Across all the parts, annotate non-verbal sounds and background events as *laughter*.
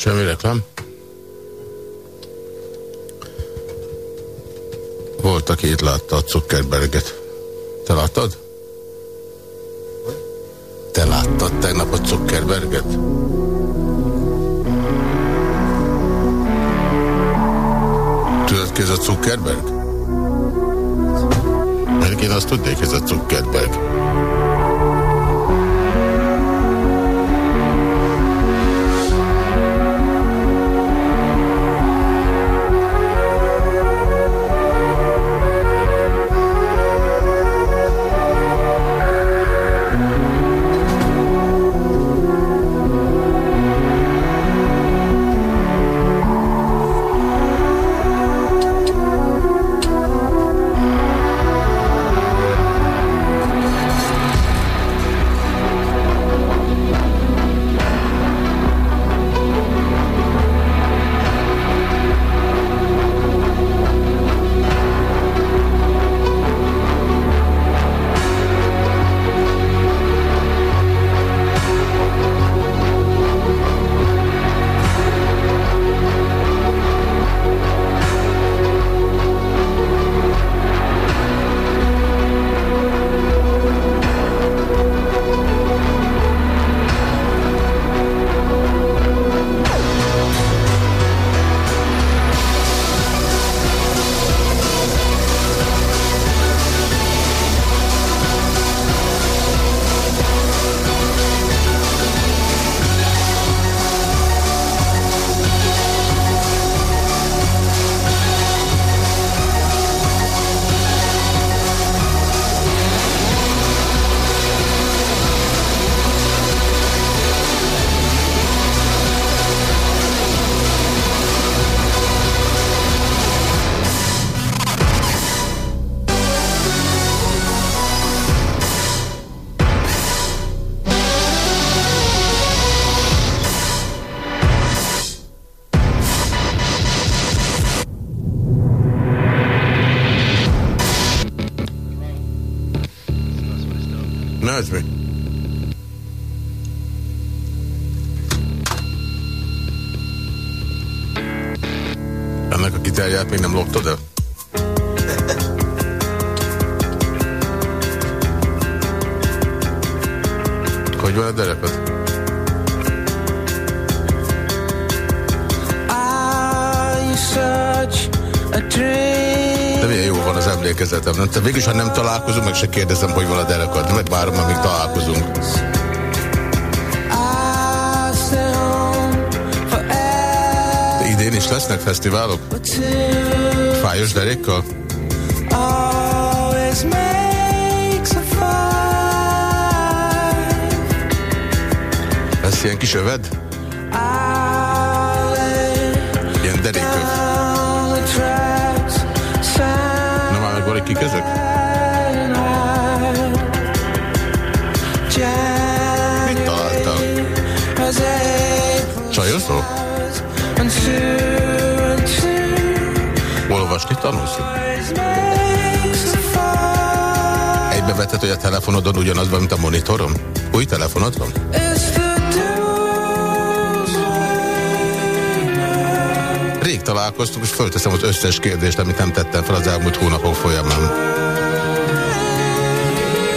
Semmi reklám. Volt, aki itt látta a Zuckerberget. Te láttad? Te láttad tegnap a Zuckerberget? Tudod ki ez a Zuckerberg? Mert én azt tudnék, ez a Zuckerberg. Összes kérdést, amit nem tettem fel az elmúlt hónapok folyamán.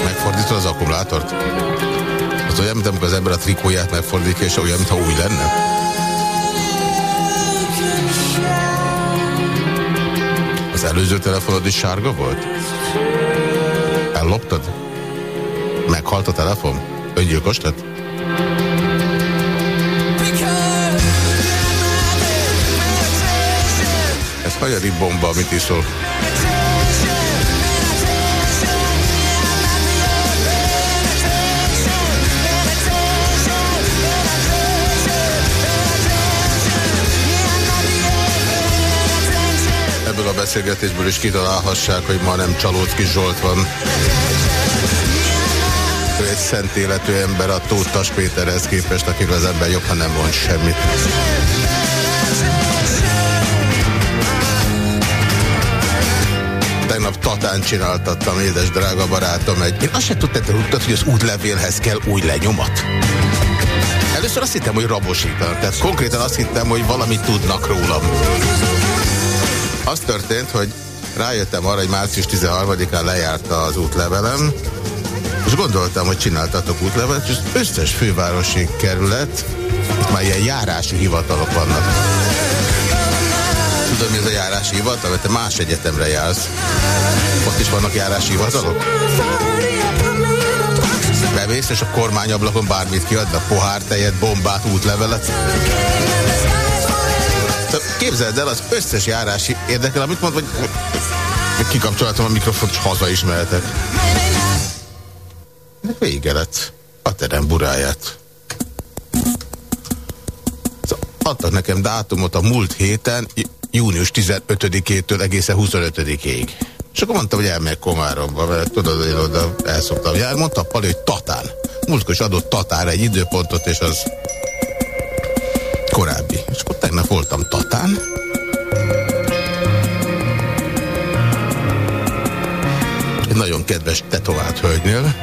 Megfordítod az akkumulátort? Az olyan, mint amikor az ember a trikóját megfordítja, és olyan, mintha új lenne? Az előző telefonod is sárga volt? Elloptad? Meghalt a telefon? Öngyilkos lett? Hajari bomba, amit iszol. Ebből a beszélgetésből is kitalálhassák, hogy ma nem Csalócki Zsolt van. Ő egy szent életű ember a Tóttas Péterhez képest, akiről az ember jobb, ha nem mond semmit. Tatán csináltattam, édes drága barátom, egy... Én azt sem tudtam, hogy az útlevélhez kell új lenyomat. Először azt hittem, hogy rabosítanak. Tehát konkrétan azt hittem, hogy valamit tudnak rólam. Az történt, hogy rájöttem arra, hogy március 13-án lejárt az útlevelem, és gondoltam, hogy csináltatok útlevelet, és összes fővárosi kerület, már ilyen járási hivatalok vannak. Tudod, mi ez a járási hivatal? Mert te más egyetemre jársz. Ott is vannak járási hivatalok? Bemész, és a kormányablakon bármit kiadnak, pohár, tejet, bombát, útlevelet. Képzeld el, az összes járási érdekel, amit mond, hogy kikapcsolhatom a mikrofont, és haza is mehetek. Vége lett. A terem buráját. Szóval adtak nekem dátumot a múlt héten, június 15-től egészen 25-ig. És akkor mondtam, hogy elmegyek Komáromba, mert tudod, én oda el szoktam járni. Mondta a Pali, hogy Tatán. Múltkor is adott Tatár egy időpontot, és az korábbi. És akkor tegnap voltam Tatán. Egy nagyon kedves tetovált hölgynél.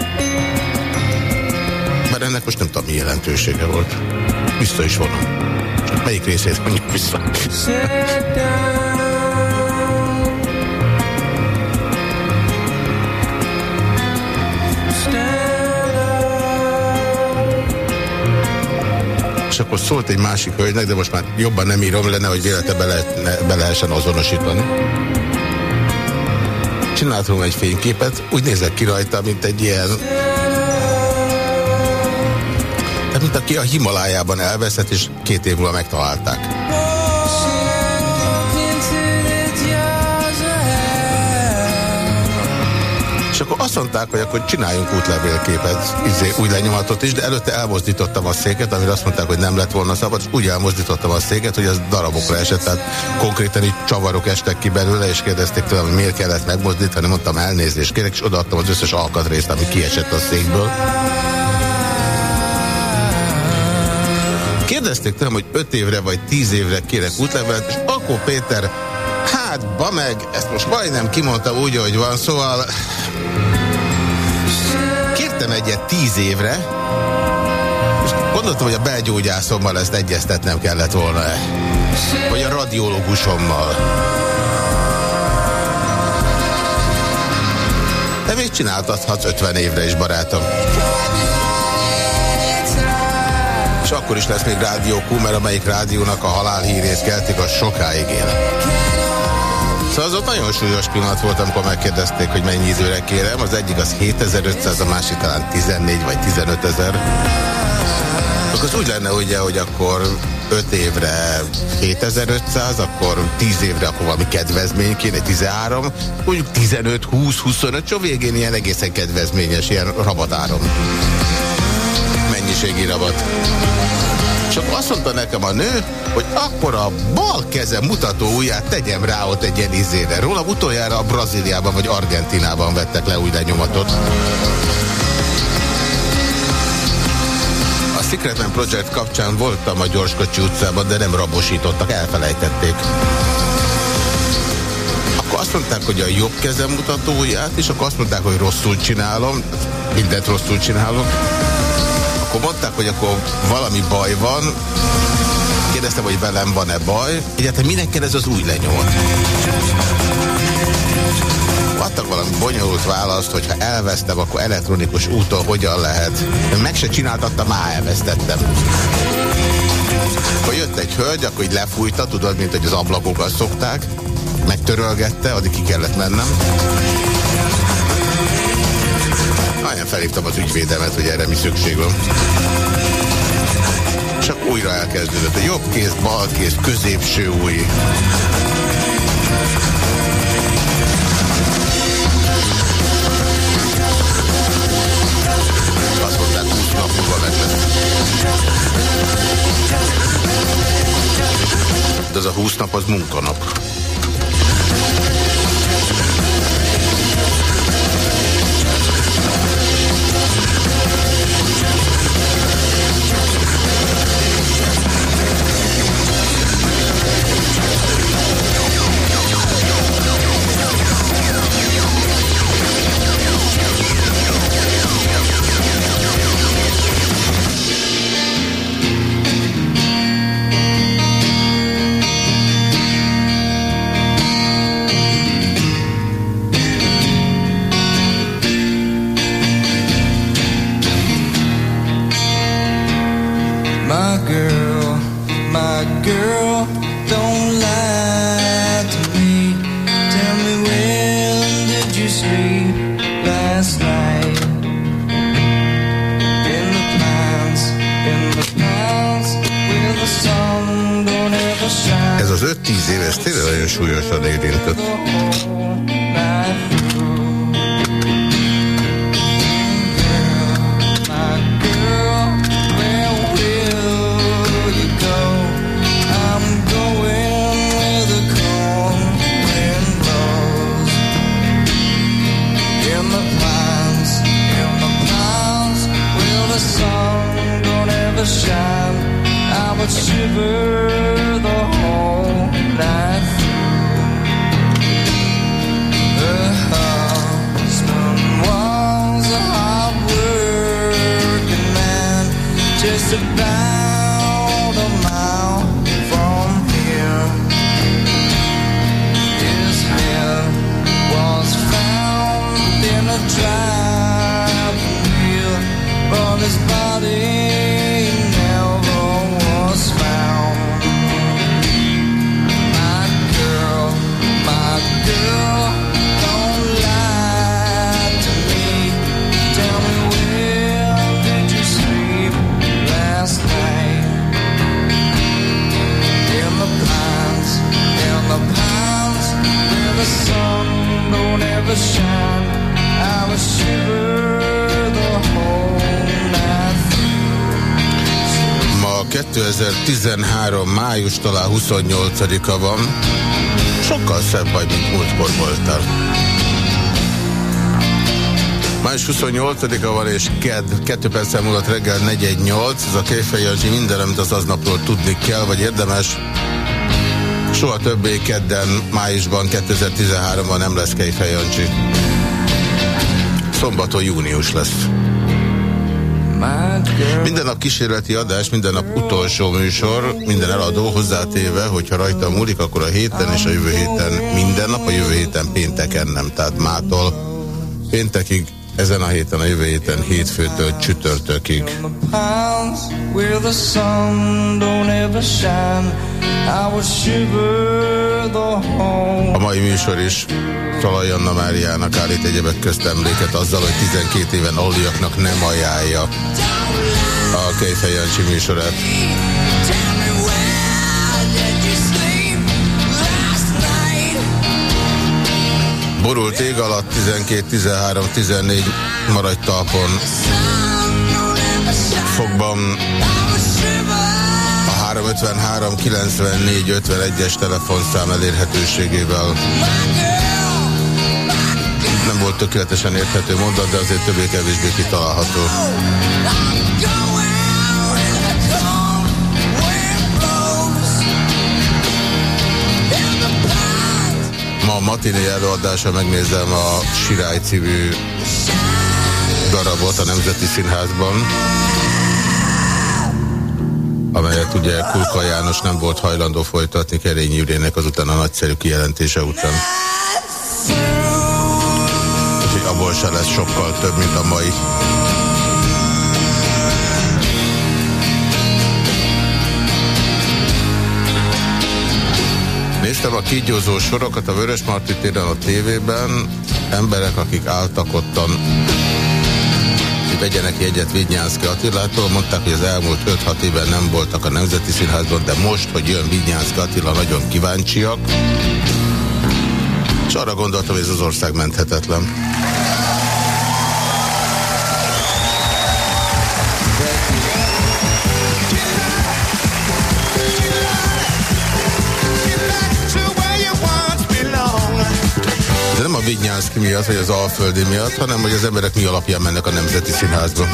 Mert ennek most nem tudom, mi jelentősége volt. Vissza is vonom. Melyik részét mondjuk vissza? Akkor szólt egy másik hölgynek, de most már jobban nem írom lenne, hogy véletlenül be, lehet, be lehessen azonosítani. Csináltam egy fényképet, úgy nézek ki rajta, mint egy ilyen... Mint aki a Himalájában elveszett, és két év múlva megtalálták. És akkor azt mondták, hogy akkor csináljunk útlevélképet, izé, új lenyomatot is, de előtte elmozdítottam a széket, amire azt mondták, hogy nem lett volna szabad, és úgy elmozdítottam a széket, hogy az darabokra esett, tehát konkrétan így csavarok estek ki belőle, és kérdezték tőlem, hogy miért kellett megmozdítani, mondtam elnézést kérek, és odaadtam az összes alkatrészt, ami kiesett a székből. Kérdezték tőlem, hogy 5 évre vagy 10 évre kérek útlevelet, és akkor Péter, hát ba meg, ezt most majdnem kimondtam úgy, hogy van, szóval kértem egyet tíz évre, és gondoltam, hogy a belgyógyászommal ezt egyeztetnem kellett volna -e. Vagy a radiológusommal. De még csináltathatsz 50 évre is, barátom. És akkor is lesz még rádió mert amelyik rádiónak a halálhírét keltik, az sokáig él. Szóval az ott nagyon súlyos pillanat volt, amikor megkérdezték, hogy mennyi időre kérem. Az egyik az 7500, a másik talán 14 vagy 15 ezer. Akkor az úgy lenne ugye, hogy akkor 5 évre 7500, akkor 10 évre akkor valami kedvezmény kéne, 13, mondjuk 15, 20, 25, csak végén ilyen egészen kedvezményes, ilyen rabatárom. Mennyiségi rabat. Csak azt mondta nekem a nő, hogy akkor a bal keze mutató ujját tegyem rá ott egy ilyen izére. Róla utoljára a Brazíliában vagy Argentinában vettek le új lenyomatot. A Secretman Project kapcsán voltam a Gyorskocsi utcában, de nem rabosítottak, elfelejtették. Akkor azt mondták, hogy a jobb kezem mutatóját, és akkor azt mondták, hogy rosszul csinálom, mindent rosszul csinálok akkor mondták, hogy akkor valami baj van. Kérdeztem, hogy velem van-e baj. Egyáltalán minek kell ez az új lenyomat? Adtak valami bonyolult választ, hogyha elvesztem, akkor elektronikus úton hogyan lehet. Meg se csináltattam, már elvesztettem. Akkor jött egy hölgy, akkor így lefújta, tudod, mint hogy az ablakokat szokták. Megtörölgette, addig ki kellett mennem. Nagyon felhívtam az ügyvédemet, hogy erre mi szükség van. Csak újra elkezdődött. A jobb kéz, bal kéz, középső új. Azt mondták, 20 nap múlva De az a 20 nap az munkanap. Május talán 28-a van. Sokkal szebb vagy, mint múltkor voltál. Május 28-a van, és KED, 2 perccel múlott reggel 418. Ez a Kéfej Jancsi minden, amit az aznapról tudni kell, vagy érdemes. Soha többé kedden, májusban, 2013-ban nem lesz Kéfej Jancsi. Szombaton június lesz. Minden nap kísérleti adás, minden nap utolsó műsor, minden eladó hozzátéve, hogyha rajta múlik, akkor a héten és a jövő héten minden nap, a jövő héten pénteken nem, tehát mától péntekig, ezen a héten, a jövő héten hétfőtől csütörtökig. A mai műsor is Talaj Anna Máriának állít egyebek közt emléket azzal, hogy 12 éven aluljaknak nem ajánlja a Kejfej Jancsi műsorát. Borult ég alatt 12, 13, 14 maradj talpon. Fogban a 353 94 51-es telefonszám elérhetőségével nem volt tökéletesen érthető mondat, de azért többé-kevésbé kitalálható. A matiné előadása megnézem a Sirály című darabot a Nemzeti Színházban amelyet ugye Kulka János nem volt hajlandó folytatni Kerényi Jurének azután a nagyszerű kijelentése után abból se lesz sokkal több, mint a mai. Néztem a kígyózó sorokat a Vörös Marti téren a tévében, emberek, akik álltak ottan hogy vegyenek jegyet Vignyánszki Attilától, mondták, hogy az elmúlt 5-6 évben nem voltak a Nemzeti Színházban, de most, hogy jön Vignyánszki Attila, nagyon kíváncsiak. És arra gondoltam, hogy ez az ország menthetetlen. Vignyánszki miatt, vagy az Alföldi miatt, hanem hogy az emberek mi alapján mennek a Nemzeti Színházba.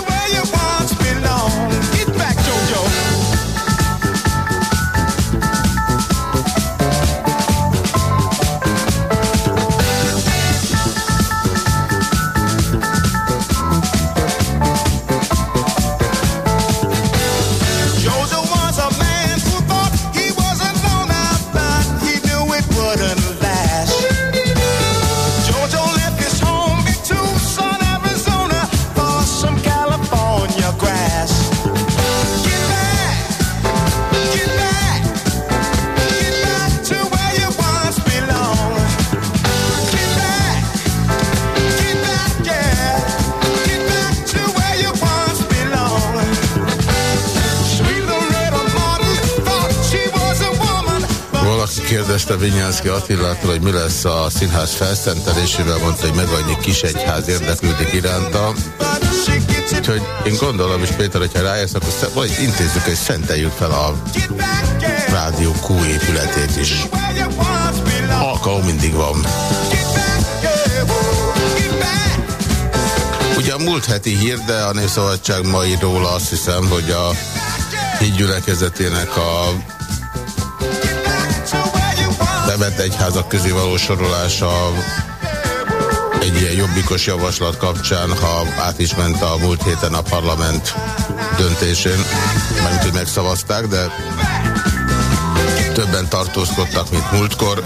Vinyánszki Attilától, hogy mi lesz a színház felszentelésével, mondta, hogy meg annyi kis egyház érdeklődik iránta. Úgyhogy én gondolom, és Péter, hogyha rájössz, akkor vagy intézzük, hogy szenteljük fel a rádió Q épületét is. Alkalom mindig van. Ugye a múlt heti hír, de a Népszabadság mai róla azt hiszem, hogy a hídgyülekezetének a bevett egyházak közé való sorolása egy ilyen jobbikos javaslat kapcsán, ha át is ment a múlt héten a parlament döntésén, mert hogy megszavazták, de többen tartózkodtak, mint múltkor.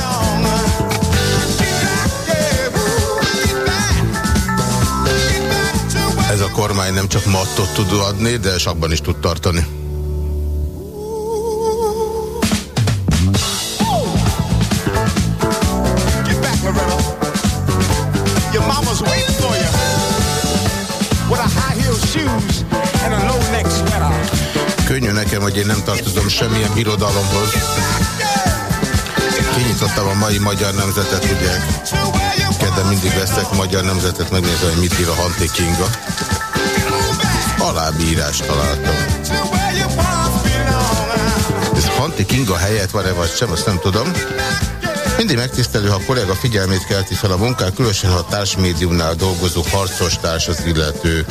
Ez a kormány nem csak mattot tud adni, de sakban is tud tartani. Hogy én nem tartozom semmilyen birodalomhoz. Kinyitottam a mai Magyar Nemzetet, ugye? Kedden mindig veszek Magyar Nemzetet, megnézem, hogy mit ír a Hanti Kinga. Alábírást találtam. Ez Hanti Kinga helyett van-e vagy sem, azt nem tudom. Mindig megtisztelő, ha a kollega figyelmét kelti fel a munkán, különösen ha a társmédiumnál dolgozó harcos társ az illető.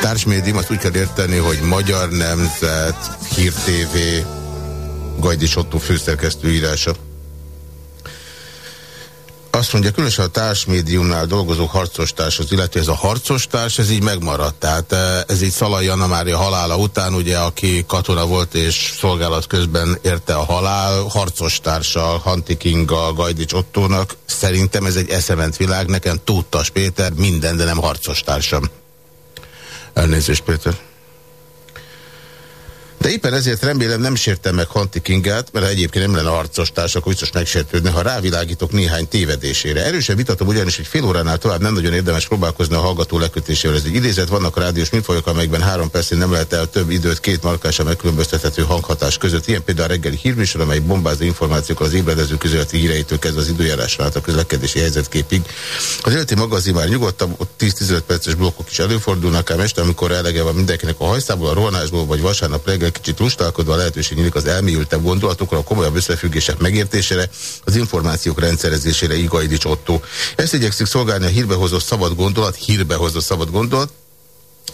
Társmédium azt úgy kell érteni, hogy Magyar Nemzet, Hír TV, Gajdi Sottó főszerkesztő írása. Azt mondja, különösen a társmédiumnál dolgozó harcos társ az illető, ez a harcos társ, ez így megmaradt. Tehát eh, ez így Szalai Janna Mária halála után, ugye, aki katona volt és szolgálat közben érte a halál, harcos társal, Hanti Kinga, Gajdics Ottónak. Szerintem ez egy eszement világ, nekem Tóttas Péter minden, de nem harcos társam. Elnézést, Péter. De éppen ezért remélem nem sértem meg Hanti Kingát, mert ha egyébként nem lenne harcos társ, akkor biztos megsértődne, ha rávilágítok néhány tévedésére. Erősen vitatom ugyanis, hogy fél óránál tovább nem nagyon érdemes próbálkozni a hallgató lekötésével. Ez egy idézet, vannak a rádiós műfajok, amelyekben három percén nem lehet el több időt két markása megkülönböztethető hanghatás között. Ilyen például a reggeli hírműsor, amely bombázó információkkal az ébredező közöleti híreitől kezdve az időjárásra át a közlekedési helyzetképig. Az életi magazin már nyugodtabb, ott 10-15 perces blokkok is előfordulnak, ám este, amikor elege van mindenkinek a hajszából, a rohanásból, vagy vasárnap reggel kicsit lustálkodva lehetőség nyílik az elmélyültebb gondolatokra, a komolyabb összefüggések megértésére, az információk rendszerezésére Igaidics Otto. Ezt igyekszik szolgálni a hírbehozott szabad gondolat, hírbehozott szabad gondolat,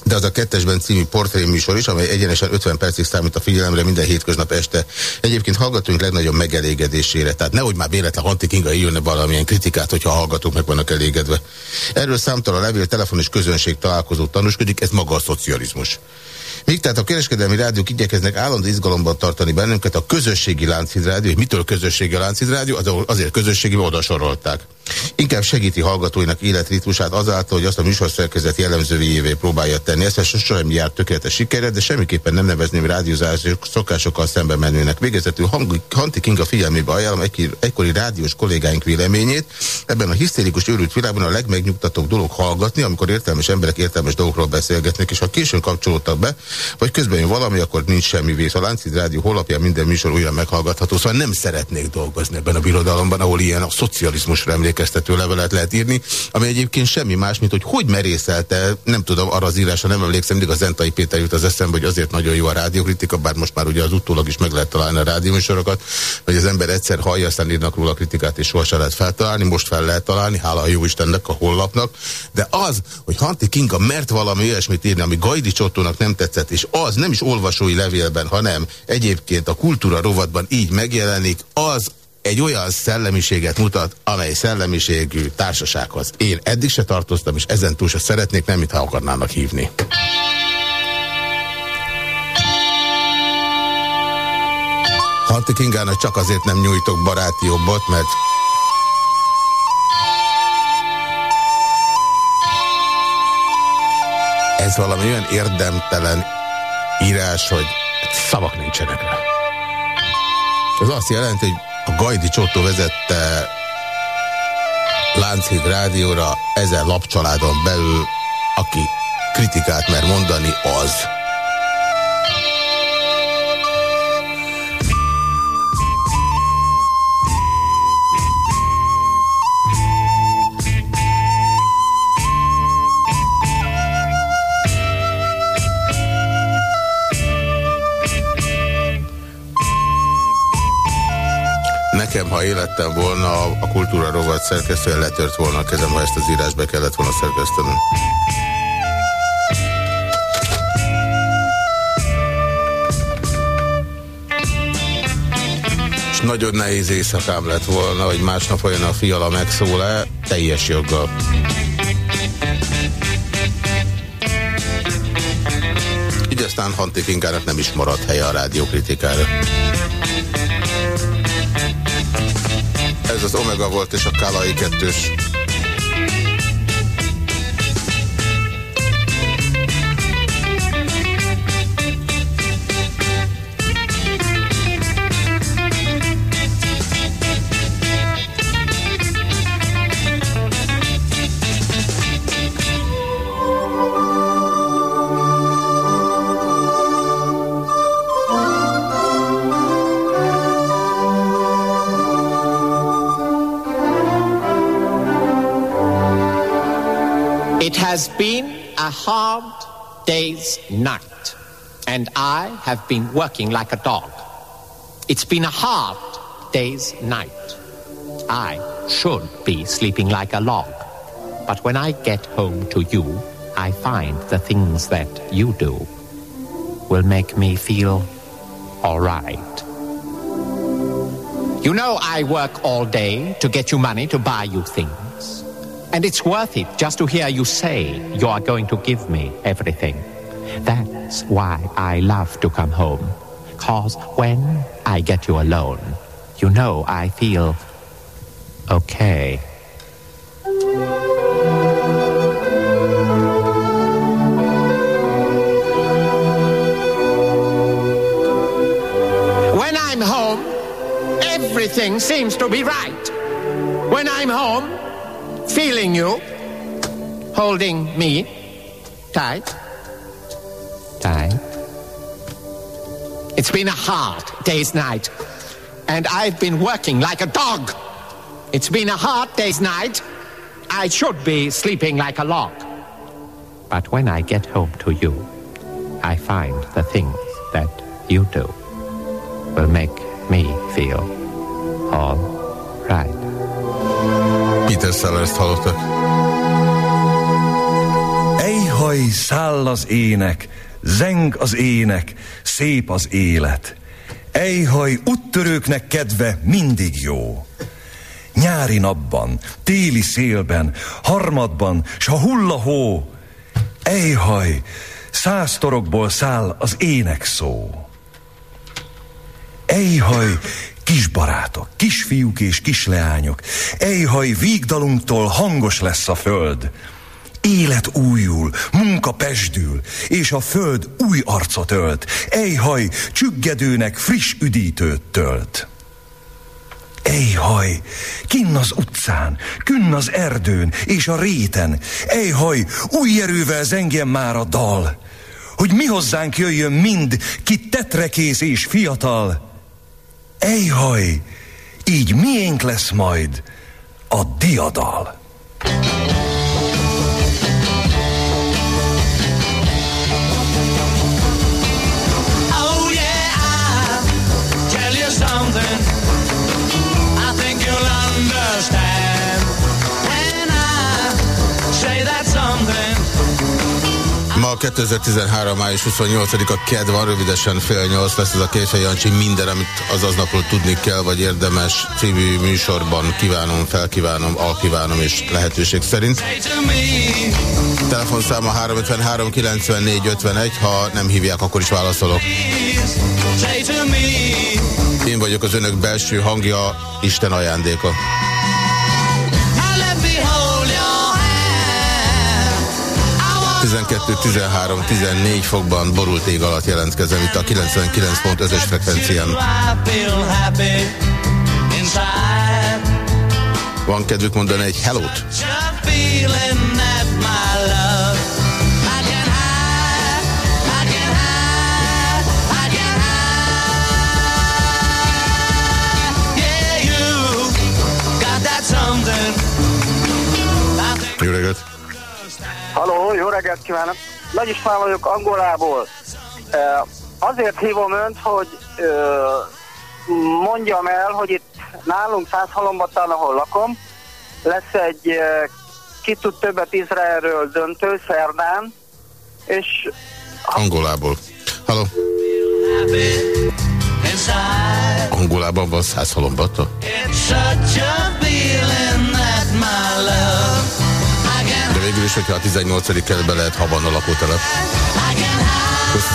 de az a kettesben című portréműsor is, amely egyenesen 50 percig számít a figyelemre minden hétköznap este. Egyébként hallgatunk legnagyobb megelégedésére. Tehát nehogy már véletlen Hanti Kinga írjon valamilyen kritikát, hogyha hallgatók meg vannak elégedve. Erről számtalan levél, telefon és közönség találkozó tanúskodik, ez maga a szocializmus. Míg tehát a kereskedelmi rádiók igyekeznek állandó izgalomban tartani bennünket, a közösségi láncid rádió, és mitől közösségi láncid rádió, az azért közösségi, oda sorolták. Inkább segíti hallgatóinak életritmusát azáltal, hogy azt a műsorszerkezet jellemzőjévé próbálja tenni. Ezt sosem jár tökéletes sikere, de semmiképpen nem nevezném rádiózási szokásokkal szembe menőnek. Végezetül Hanti Kinga figyelmébe ajánlom egy, egykori rádiós kollégáink véleményét. Ebben a hisztérikus őrült világban a legmegnyugtatóbb dolog hallgatni, amikor értelmes emberek értelmes dolgokról beszélgetnek, és ha későn kapcsolódtak be, vagy közben jön valami, akkor nincs semmi vész. A Láncid Rádió holapján minden műsor olyan meghallgatható, szóval nem szeretnék dolgozni ebben a birodalomban, ahol ilyen a szocializmusra emlékeztető levelet lehet írni, ami egyébként semmi más, mint hogy hogy merészelte, nem tudom, arra az írásra nem emlékszem, mindig a Zentai Péter jut az eszembe, hogy azért nagyon jó a rádiokritika, bár most már ugye az utólag is meg lehet találni a rádióműsorokat, hogy az ember egyszer hallja, aztán írnak róla kritikát, és sohasem lehet feltalálni, most fel lehet találni, hála a jó Istennek a hollapnak, de az, hogy Hanti Kinga mert valami olyasmit írni, ami Gajdi Csottónak nem tetszett, és az nem is olvasói levélben, hanem egyébként a kultúra rovatban így megjelenik, az egy olyan szellemiséget mutat, amely szellemiségű társasághoz én eddig se tartoztam, és ezen túl se szeretnék, nem mintha akarnának hívni. Hanti Kingának csak azért nem nyújtok baráti jobbot, mert ez valami olyan érdemtelen írás, hogy szavak nincsenek rá. Ez azt jelenti, hogy a Gajdi Csottó vezette Lánchíd rádióra ezen lapcsaládon belül, aki kritikát mer mondani, az. Ha élettem volna, a kultúra rovat szerkesztően letört volna a kezem, ha ezt az írás be kellett volna szerkesztenem. És nagyon nehéz éjszakám lett volna, hogy másnap olyan a fiala megszól-e, teljes joggal. Így aztán Hantikinkának nem is maradt helye a rádiókritikára. Ez az Omega volt és a Kalai kettős. Been a hard day's night, and I have been working like a dog. It's been a hard day's night. I should be sleeping like a log. But when I get home to you, I find the things that you do will make me feel all right. You know I work all day to get you money to buy you things. And it's worth it just to hear you say you are going to give me everything. That's why I love to come home. Cause when I get you alone, you know I feel okay. When I'm home, everything seems to be right. When I'm home, feeling you, holding me tight, tight. It's been a hard day's night, and I've been working like a dog. It's been a hard day's night. I should be sleeping like a log. But when I get home to you, I find the things that you do will make me feel all right. Peter Sellers-t hallottak. Ejhaj, száll az ének, zeng az ének, szép az élet. Ejhaj, úttörőknek kedve mindig jó. Nyári napban, téli szélben, harmadban, s a hulla hó. Ejhaj, száz torokból száll az ének szó. Ejhaj, Kisbarátok, kisfiúk és kisleányok, ejhaj, vígdalunktól hangos lesz a föld. Élet újul, munka pesdül, és a föld új arcot ölt. Ejhaj, csüggedőnek friss üdítőt tölt. Ejhaj, kinn az utcán, künn az erdőn és a réten. Ejhaj, új erővel zengjen már a dal, hogy mi hozzánk jöjjön mind, ki tetrekész és fiatal. Ejhaj, így miénk lesz majd a diadal. Ma 2013. május 28-a KED van, rövidesen fél nyolc lesz ez a Késő Jancsi. Minden, amit az aznapról tudni kell, vagy érdemes című műsorban kívánom, felkívánom, alkívánom és lehetőség szerint. Telefonszáma 353 94 51, ha nem hívják, akkor is válaszolok. Én vagyok az önök belső hangja, Isten ajándéka. 12, 13, 14 fokban borult ég alatt jelentkezem itt a 99.5-ös frekvencián. Van kedvük mondani egy hellót? Jó reggelt! Jó reggelt kívánok! Nagy István vagyok Angolából. Azért hívom önt, hogy mondjam el, hogy itt nálunk Százhalombatán, ahol lakom, lesz egy ki tud többet Izraelről döntő szerdán, és... Angolából. Halló. Angolában van száz halombata? De végül is, hogyha a 18. kerületben lehet Havan a lakótelep.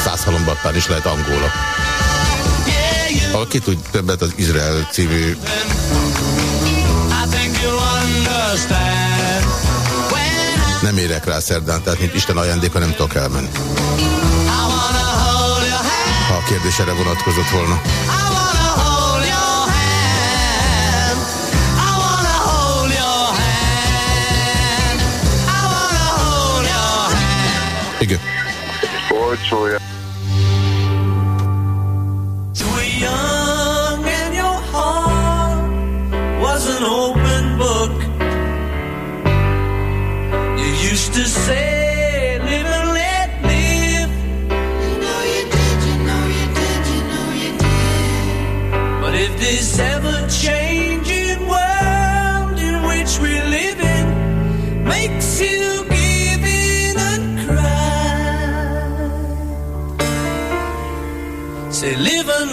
Száz halombattán is lehet Angola. Aki tud többet az Izrael című nem érek rá szerdán, tehát mint Isten ajándéka nem tudok elmenni. Ha a kérdés erre vonatkozott volna. Igen. Olcsója. to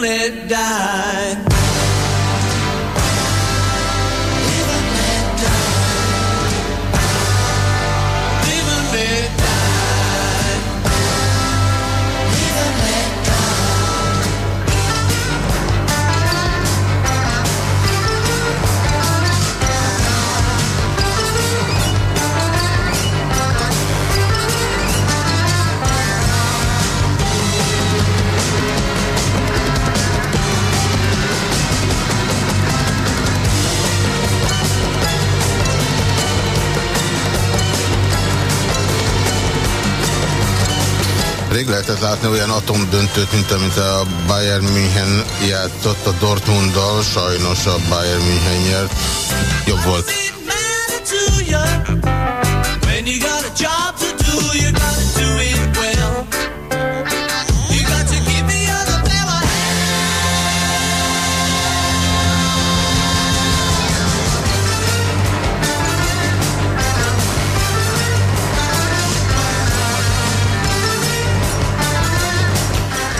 live and Rég lehetett látni olyan atomdöntőt, mint amit a Bayern München játszott a Dortmunddal, sajnos a Bayern München nyert. Jobb volt. When you got a job to do, you gotta do it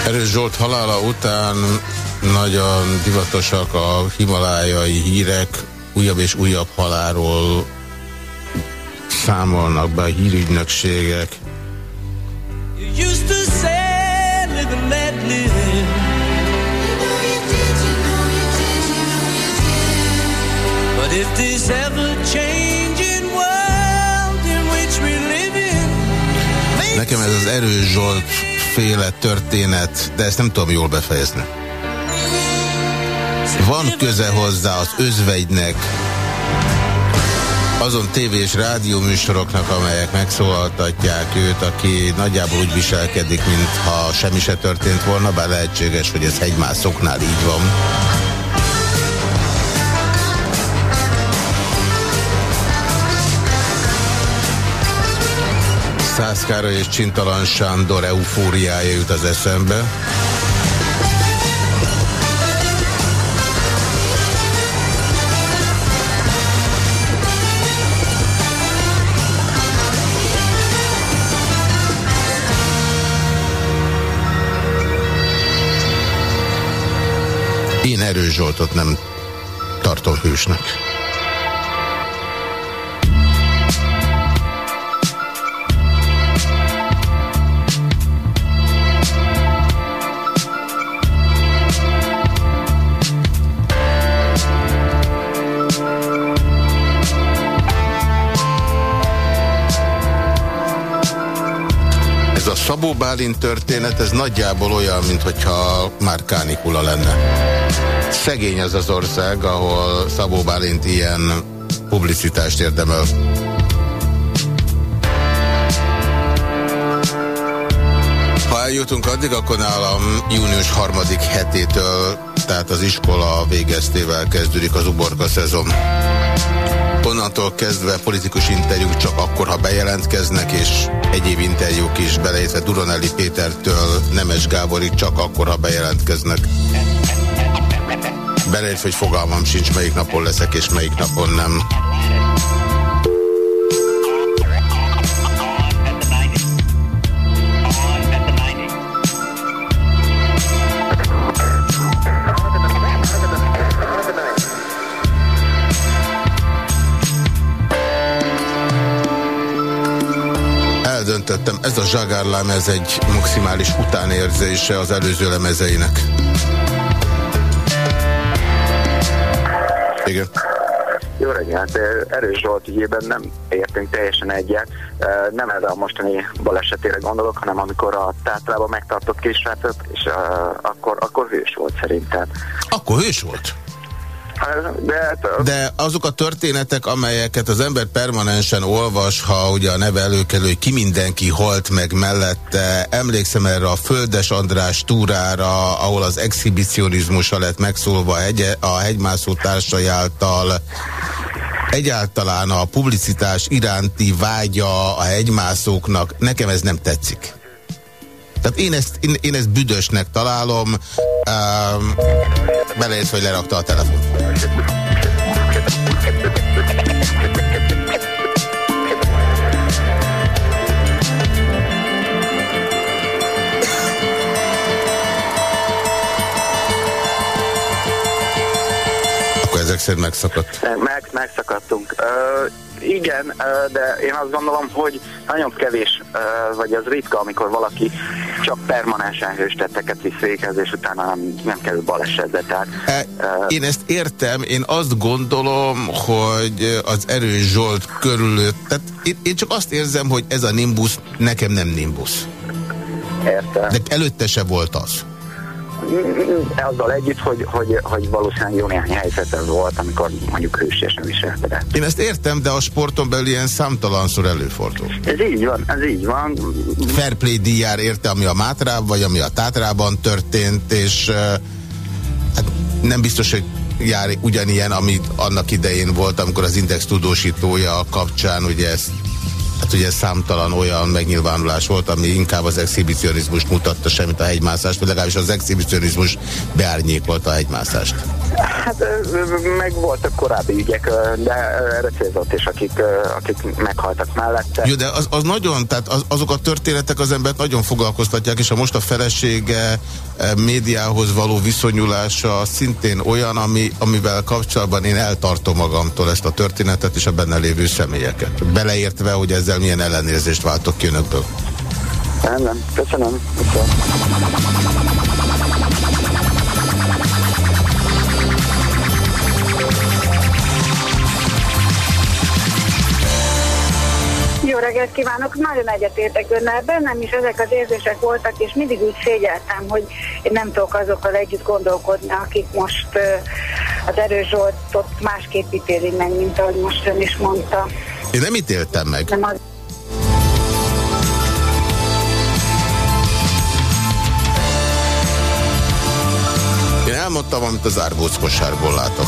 Erős Zsolt halála után nagyon divatosak a himalájai hírek, újabb és újabb haláról számolnak be a hírügynökségek. Nekem ez az erős Zsolt féle történet, de ezt nem tudom jól befejezni. Van köze hozzá az özvegynek, azon tévé és rádió műsoroknak, amelyek megszólaltatják őt, aki nagyjából úgy viselkedik, mintha semmi se történt volna, bár lehetséges, hogy ez hegymászoknál így van. Szászkára és Csintalan Sándor eufóriája jut az eszembe. Én Erős Zsoltot nem tartom hősnek. Szabó Bálint történet, ez nagyjából olyan, mintha már kánikula lenne. Szegény az az ország, ahol Szabó Bálint ilyen publicitást érdemel. Ha eljutunk addig, akkor nálam június harmadik hetétől, tehát az iskola végeztével kezdődik az uborka szezon. Onnantól kezdve politikus interjúk csak akkor, ha bejelentkeznek, és egyéb interjúk is beleértve Duronelli Pétertől Nemes Gáborig csak akkor, ha bejelentkeznek. Belejött, hogy fogalmam sincs, melyik napon leszek és melyik napon nem. Eldöntöttem, ez a zsagárlám, ez egy maximális utánérzése az előző lemezeinek. Igen. Jó reggelt! Erős Zsolt ügyében nem értünk teljesen egyet. Nem erre a mostani balesetére gondolok, hanem amikor a tátrában megtartott kisrácot, és akkor, akkor hős volt szerintem. Akkor hős volt? De, De azok a történetek, amelyeket az ember permanensen olvas, ha ugye a neve hogy ki mindenki halt meg mellette, emlékszem erre a Földes András túrára, ahol az exhibicionizmusa lett megszólva a, hegye, a hegymászó társai által, egyáltalán a publicitás iránti vágya a hegymászóknak, nekem ez nem tetszik. Tehát én ezt, én, én ezt büdösnek találom, um, beleértve, hogy lerakta a telefon. Akkor ezek szerint megszakadt. Meg, megszakadtunk. Uh, igen, de én azt gondolom, hogy nagyon kevés, vagy az ritka, amikor valaki csak permanensen hőstetteket visz véghez, és utána nem, nem kerül balesetbe. Tehát, e, én ezt értem, én azt gondolom, hogy az erős Zsolt körülött, tehát én, én csak azt érzem, hogy ez a Nimbus nekem nem Nimbus. Értem. De előtte se volt az azzal együtt, hogy, hogy, hogy valószínűleg jó néhány helyzetben volt, amikor mondjuk hősiesen viselkedett. Én ezt értem, de a sporton belül ilyen számtalanszor előfordul. Ez így van, ez így van. Fair play díjár érte, ami a Mátrában, vagy ami a Tátrában történt, és hát nem biztos, hogy jár ugyanilyen, amit annak idején volt, amikor az Index tudósítója kapcsán ugye ezt Hát ugye számtalan olyan megnyilvánulás volt, ami inkább az exhibicionizmust mutatta, semmit a hegymászást, vagy legalábbis az exhibicionizmus beárnyékolta a hegymászást. Hát meg voltak korábbi ügyek, de erre célzott is, akik, akik meghaltak mellette. Jó, de az, az nagyon, tehát az, azok a történetek az embert nagyon foglalkoztatják, és a most a felesége médiához való viszonyulása szintén olyan, ami, amivel kapcsolatban én eltartom magamtól ezt a történetet és a benne lévő személyeket. Beleértve, hogy ezzel milyen ellenérzést váltok ki önökből. Nem, köszönöm. köszönöm. Jó reggelt kívánok! Nagyon egyetértek önnel. Bennem is ezek az érzések voltak, és mindig úgy szégyeltem, hogy én nem tudok azokkal együtt gondolkodni, akik most az Erős Zsoltot másképp ítélik meg, mint ahogy most ön is mondta. Én nem ítéltem meg. Nem az... Én elmondtam, amit az árbóc kosárból látok.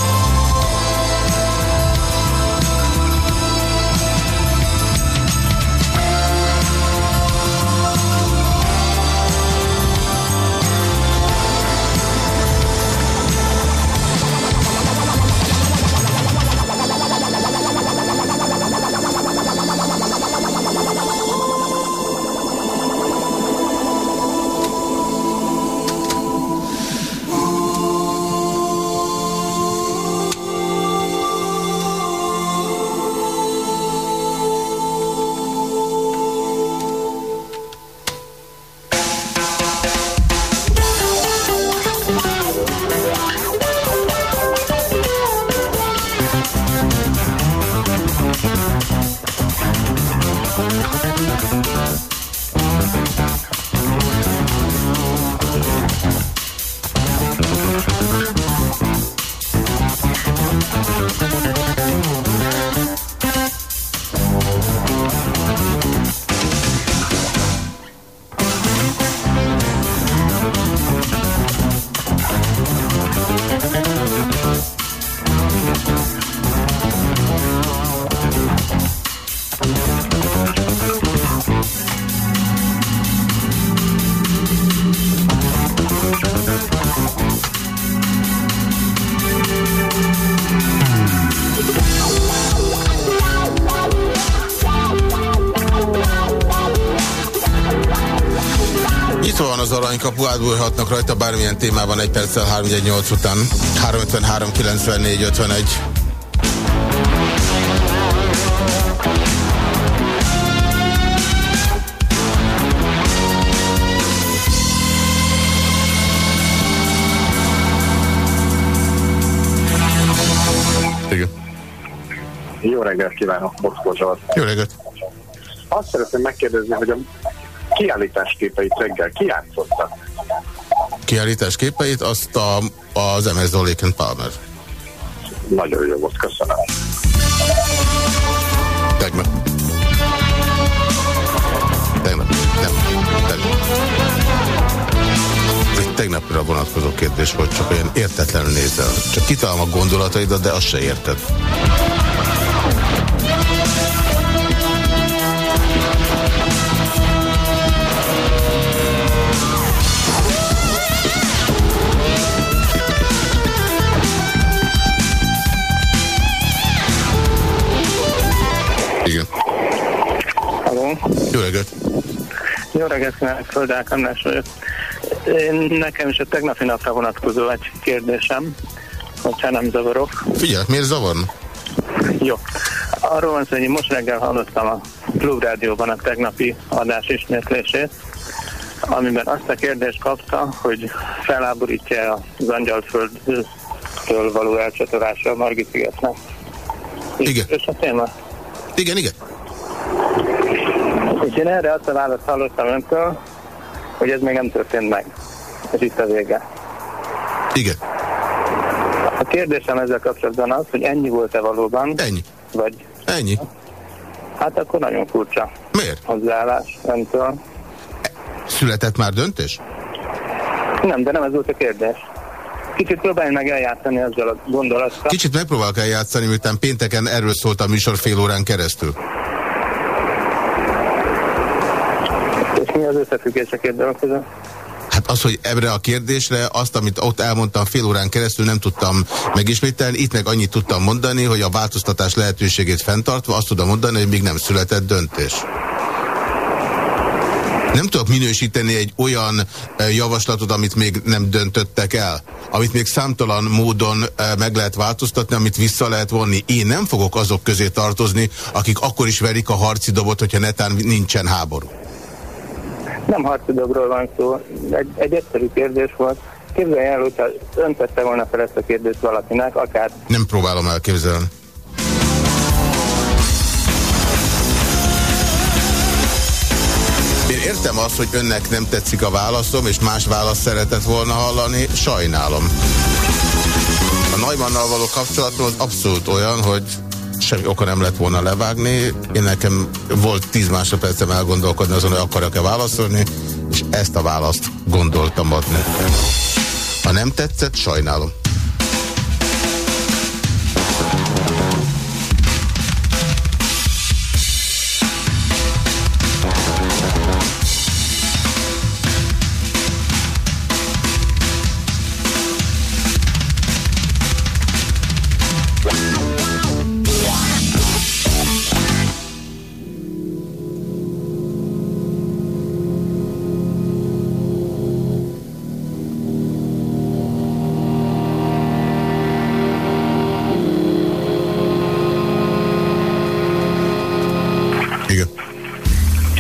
Az aranykapu, átbújhatnak rajta bármilyen témában egy perccel 318 után. 353 94 51. Igen. Jó reggelt kívánok, Moszkó Zsolt. Jó reggelt. Azt szeretném megkérdezni, hogy a kiállítás képeit reggel kiátszottak. Kiállítás képeit azt a, az MS Doléken Palmer. Nagyon jó volt, köszönöm. Tegnap. Tegnap. Nem. Tegnap. Egy tegnapra vonatkozó kérdés volt, csak olyan értetlenül nézel. Csak kitalálom a gondolataidat, de azt se érted. Reggelt. Jó reggelt, Földák András vagyok. Én, nekem is a tegnapi napra vonatkozó egy kérdésem, hogyha nem zavarok. Figyelj, miért zavarna? Jó. Arról van szó, hogy én most reggel hallottam a Klub Rádióban a tegnapi adás ismétlését, amiben azt a kérdést kapta, hogy feláborítja az Angyalföldtől való elcsatolása a Margit szigetnek. Igen. És a téma? Igen, igen. És én erre azt a választ hallottam öntől, hogy ez még nem történt meg. És itt a vége. Igen. A kérdésem ezzel kapcsolatban az, hogy ennyi volt-e valóban? Ennyi. Vagy Ennyi. hát akkor nagyon furcsa Miért? hozzáállás öntől. Született már döntés? Nem, de nem ez volt a kérdés. Kicsit próbálj meg eljátszani ezzel a gondolattal. Kicsit megpróbálok eljátszani, miután pénteken erről szólt a műsor fél órán keresztül. És mi az összefüggés a két dolog között? Hát az, hogy ebbre a kérdésre azt, amit ott elmondtam fél órán keresztül nem tudtam megismételni, itt meg annyit tudtam mondani, hogy a változtatás lehetőségét fenntartva azt tudom mondani, hogy még nem született döntés. Nem tudok minősíteni egy olyan eh, javaslatot, amit még nem döntöttek el, amit még számtalan módon eh, meg lehet változtatni, amit vissza lehet vonni. Én nem fogok azok közé tartozni, akik akkor is verik a harci dobot, hogyha netán nincsen háború. Nem harci van szó, egy, egy egyszerű kérdés volt. Képzelj el, hogyha ön tette volna fel ezt a kérdést valakinek, akár Nem próbálom elképzelni. Én értem azt, hogy önnek nem tetszik a válaszom, és más választ szeretett volna hallani, sajnálom. A Naimannal való kapcsolatom az abszolút olyan, hogy semmi oka nem lett volna levágni. Én nekem volt 10 másodpercem elgondolkodni azon, hogy akarok-e válaszolni, és ezt a választ gondoltam adni. Ha nem tetszett, sajnálom.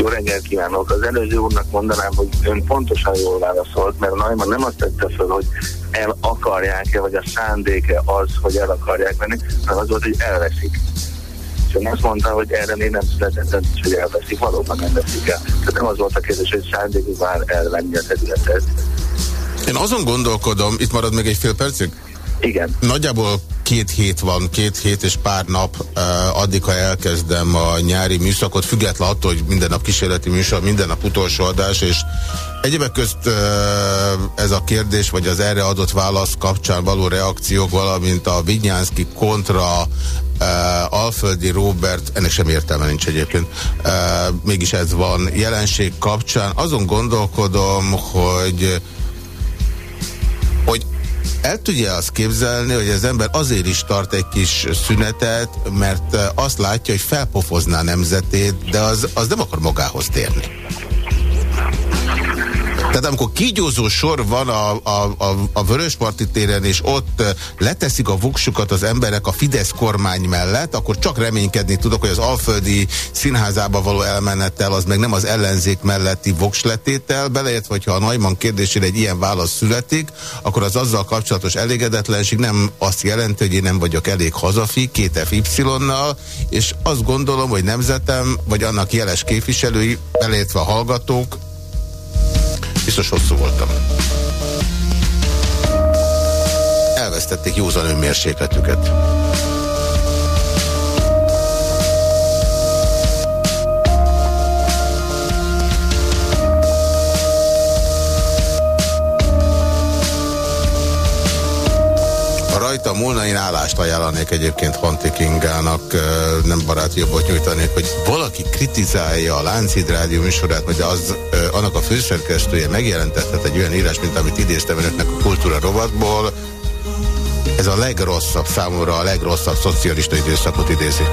Jó reggelt kívánok! Az előző úrnak mondanám, hogy ön pontosan jól válaszolt, mert Najman nem azt tette föl, hogy el akarják-e, vagy a szándéke az, hogy el akarják venni, hanem az volt, hogy elveszik. És ön azt mondta, hogy erre még nem született döntés, hogy elveszik, valóban nem veszik el. Tehát nem az volt a kérdés, hogy szándékuk már elvenni a területet. Én azon gondolkodom, itt marad még egy fél percig? Igen. Nagyjából két hét van, két hét és pár nap addig, ha elkezdem a nyári műszakot, független attól, hogy minden nap kísérleti műsor, minden nap utolsó adás, és egyébek közt ez a kérdés, vagy az erre adott válasz kapcsán való reakciók, valamint a Vinyánszki kontra uh, Alföldi Robert, ennek sem értelme nincs egyébként, uh, mégis ez van jelenség kapcsán. Azon gondolkodom, hogy hogy el tudja azt képzelni, hogy az ember azért is tart egy kis szünetet, mert eh, azt látja, hogy felpofozná a nemzetét, de az, az nem akar magához térni. Tehát amikor kígyózó sor van a, a, a, a Vörösmarty téren, és ott leteszik a voksukat az emberek a Fidesz kormány mellett, akkor csak reménykedni tudok, hogy az Alföldi színházába való elmenettel az meg nem az ellenzék melletti voksletétel, beleértve, hogyha a Neumann kérdésére egy ilyen válasz születik, akkor az azzal kapcsolatos elégedetlenség nem azt jelenti, hogy én nem vagyok elég hazafi, két FY-nal, és azt gondolom, hogy nemzetem, vagy annak jeles képviselői, beleértve a hallgatók, biztos hosszú voltam. Elvesztették józan önmérsékletüket. Rajta múlna, én állást ajánlanék egyébként Hanti Kingának, nem baráti jobbot nyújtanék, hogy valaki kritizálja a Láncid Rádió műsorát, vagy az, annak a főszerkesztője megjelentethet egy olyan írás, mint amit idéztem önöknek a kultúra rovatból, ez a legrosszabb számomra, a legrosszabb szocialista időszakot idézi.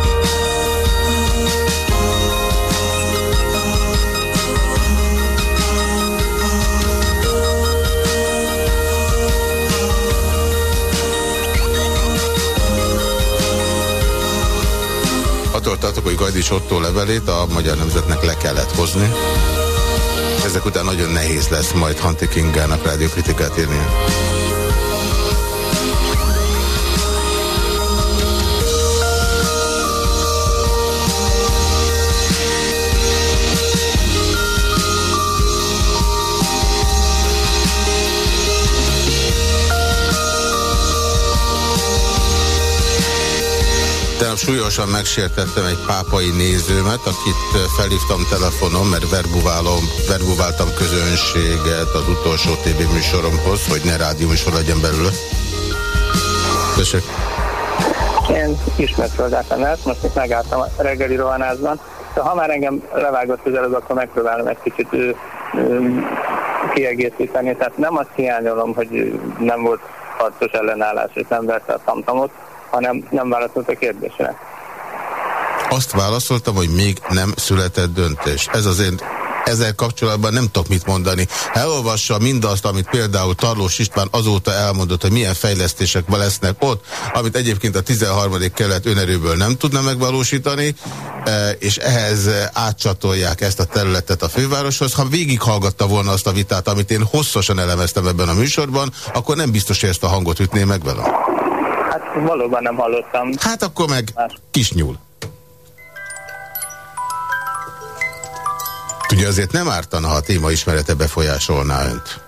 Tartok, hogy Gajdics Otto levelét a Magyar Nemzetnek le kellett hozni. Ezek után nagyon nehéz lesz majd Hanti Kingának rádiokritikát írni. Tegnap súlyosan megsértettem egy pápai nézőmet, akit felhívtam telefonon, mert verbuválom, verbuváltam közönséget az utolsó TV műsoromhoz, hogy ne rádió műsor legyen belőle. Tessék. Én ismert földátlan ezt, most itt megálltam a reggeli rohanásban. De ha már engem levágott az előbb, akkor megpróbálom egy kicsit ő, ő, kiegészíteni. Tehát nem azt hiányolom, hogy nem volt harcos ellenállás, és nem verte a tamtamot, hanem nem válaszolt a kérdésre. Azt válaszoltam, hogy még nem született döntés. Ez az én ezzel kapcsolatban nem tudok mit mondani. Elolvassa mindazt, amit például Tarlós István azóta elmondott, hogy milyen fejlesztések lesznek ott, amit egyébként a 13. kelet önerőből nem tudna megvalósítani, és ehhez átcsatolják ezt a területet a fővároshoz. Ha végighallgatta volna azt a vitát, amit én hosszasan elemeztem ebben a műsorban, akkor nem biztos, hogy ezt a hangot ütné meg velem. Hát valóban nem hallottam. Hát akkor meg kis nyúl. Ugye azért nem ártana, ha a téma ismerete befolyásolná önt.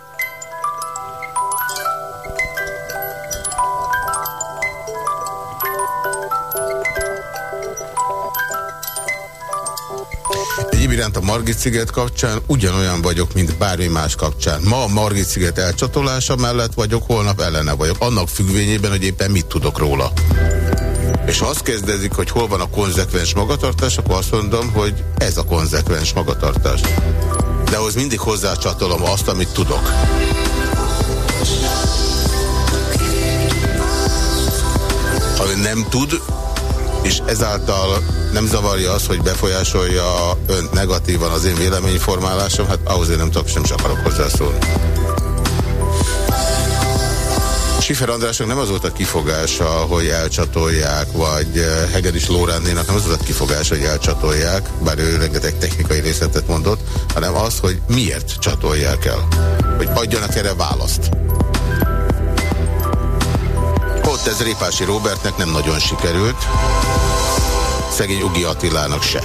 Iránt a Margit sziget kapcsán ugyanolyan vagyok, mint bármi más kapcsán. Ma a Margit sziget elcsatolása mellett vagyok, holnap ellene vagyok. Annak függvényében, hogy éppen mit tudok róla. És ha azt kezdezik, hogy hol van a konzekvens magatartás, akkor azt mondom, hogy ez a konzekvens magatartás. De ahhoz mindig hozzácsatolom azt, amit tudok. Ön nem tud, és ezáltal nem zavarja az, hogy befolyásolja önt negatívan az én véleményformálásom, hát ahhoz én nem tudok, sem csak akarok hozzászólni. Sifer Andrásnak nem az volt a kifogása, hogy elcsatolják, vagy eh, Hegedis Lóránnénak nem az volt a kifogása, hogy elcsatolják, bár ő rengeteg technikai részletet mondott, hanem az, hogy miért csatolják el. Hogy adjanak erre választ. Ott ez Répási Robertnek nem nagyon sikerült, szegény Ugi Attilának se.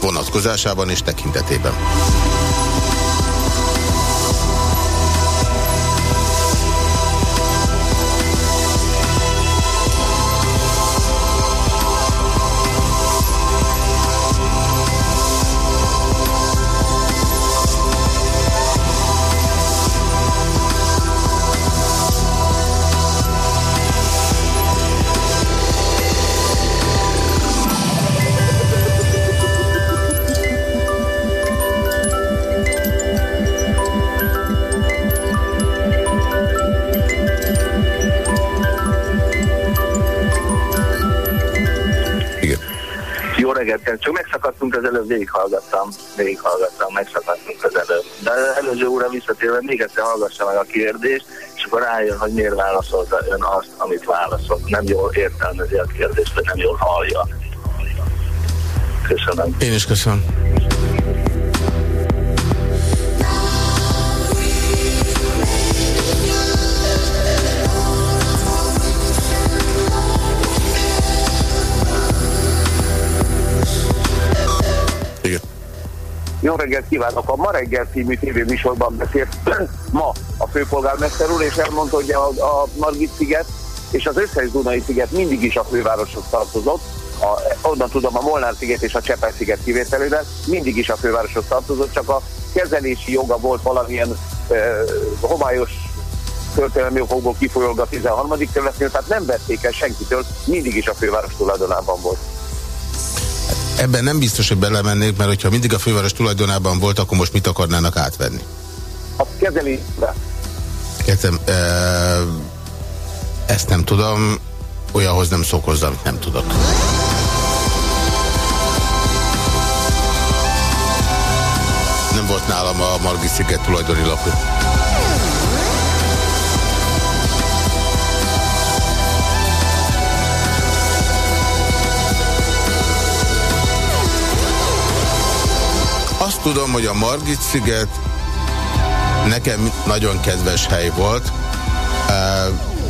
Vonatkozásában és tekintetében. Végighallgattam, végighallgattam, megszakadtunk az előbb. De előző óra visszatérve még egyszer hallgassa meg a kérdést, és akkor rájön, hogy miért válaszolta ön azt, amit válaszolt. Nem jól értelmezi a kérdést, vagy nem jól hallja. Köszönöm. Én is köszönöm. Reggelt kívánok! A Ma reggel című tévéműsorban beszélt *clears throat* ma a főpolgármester úr, és elmondta, hogy a, a Margit sziget és az összes Dunai sziget mindig is a fővároshoz tartozott, a, onnan tudom a Molnár sziget és a Csepel sziget kivételével mindig is a fővároshoz tartozott, csak a kezelési joga volt valamilyen e, homályos történelmi okokból kifolyólag a 13. kerületnél, tehát nem vették el senkitől, mindig is a főváros tulajdonában volt. Ebben nem biztos, hogy belemennék, mert hogyha mindig a főváros tulajdonában volt, akkor most mit akarnának átvenni? A kezelésre. Értem, e, ezt nem tudom, olyanhoz nem szok hozzá, amit nem tudok. Nem volt nálam a Margit sziget tulajdoni lapja. Azt tudom, hogy a Margit sziget nekem nagyon kedves hely volt.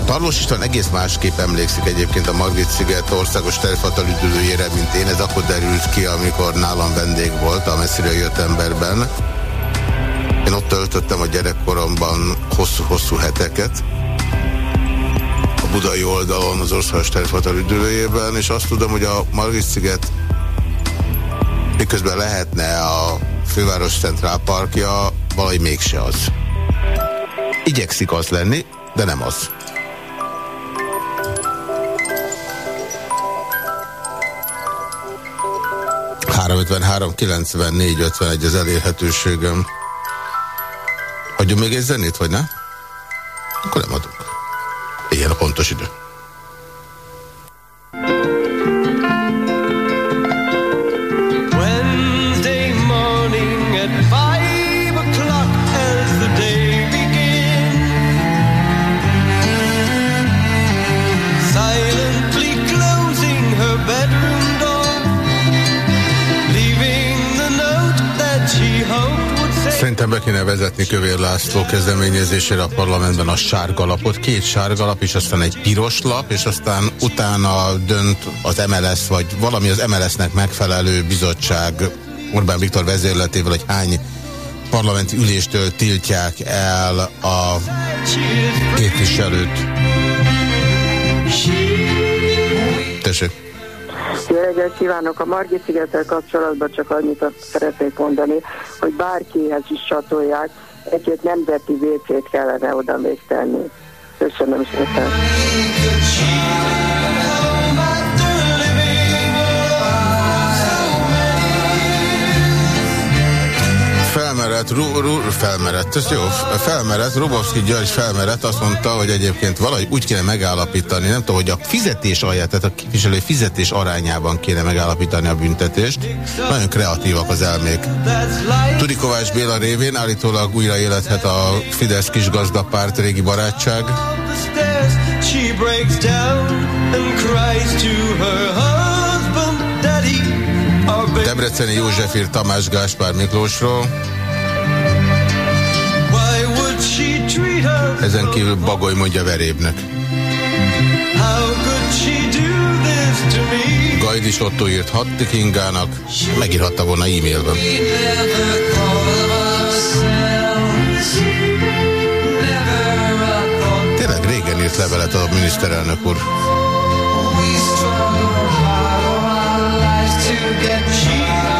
Tarlós István egész másképp emlékszik egyébként a Margit sziget országos terfatal üdülőjére, mint én. Ez akkor derült ki, amikor nálam vendég volt a messziről jött emberben. Én ott töltöttem a gyerekkoromban hosszú-hosszú heteket a budai oldalon az országos terfatal üdülőjében, és azt tudom, hogy a Margit sziget miközben lehetne a főváros Central Parkja, valahogy mégse az. Igyekszik az lenni, de nem az. ...353 94 51 az elérhetőségem. Adjunk még egy zenét, vagy ne? Akkor nem adunk. Ilyen a pontos idő. László kezdeményezésére a parlamentben a sárga lapot. Két sárga lap, és aztán egy piros lap, és aztán utána dönt az MLS, vagy valami az MLS-nek megfelelő bizottság Orbán Viktor vezérletével, hogy hány parlamenti üléstől tiltják el a képviselőt. Tessék. Jó reggelt kívánok! A Margit szigettel kapcsolatban csak annyit szeretnék mondani, hogy bárkihez is csatolják, egy-két nemzeti WC-t kellene oda még tenni. Köszönöm szépen! Felmerett, ru, ru, felmerett, ez jó, felmerett, Rubovszki György felmerett, azt mondta, hogy egyébként valahogy úgy kéne megállapítani, nem tudom, hogy a fizetés alját, tehát a képviselő fizetés arányában kéne megállapítani a büntetést. Nagyon kreatívak az elmék. Tudi Kovács Béla révén állítólag újra élethet a Fidesz kisgazdapárt régi barátság. She breaks down and cries to her husband, Debreceni Tamás Gáspár Miklósról. Ezen kívül Bagoly mondja verébnek. To? Gajdis Otto írt Hatti Kingának, megírhatta volna e-mailben. Tényleg régen írt levelet a miniszterelnök úr. Győzött a Fradi Debrecenben. Friday morning at nine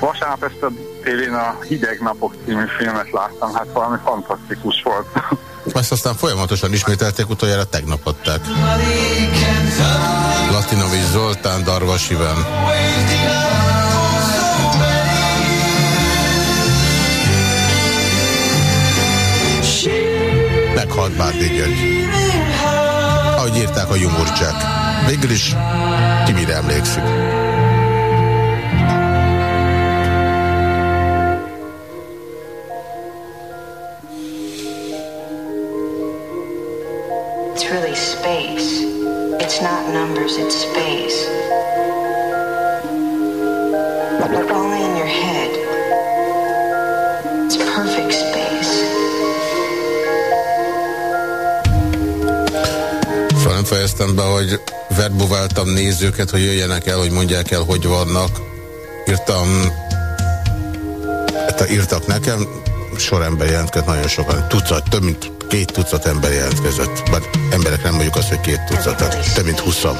Vasárnap ezt a tévén a Hideg Napok című filmet láttam, hát valami fantasztikus volt. *laughs* Ezt aztán folyamatosan ismételték, utoljára tegnap adták. Latinovics Zoltán, Darvas Iván. Meghalt Bárdi György. Ahogy írták a Jumurcsák. Végül is ki emlékszik. Space. It's not numbers, it's space. But only in your head. It's perfect space. Nem fejeztem be, hogy verbuváltam nézőket, hogy jöjjenek el, hogy mondják el, hogy vannak. Írtam, hát írtak nekem, sor ember jelentkezett, nagyon sokan, tucat, több mint két tucat ember jelentkezett. Bár emberek nem mondjuk azt, hogy két tucat, tehát több mint huszam.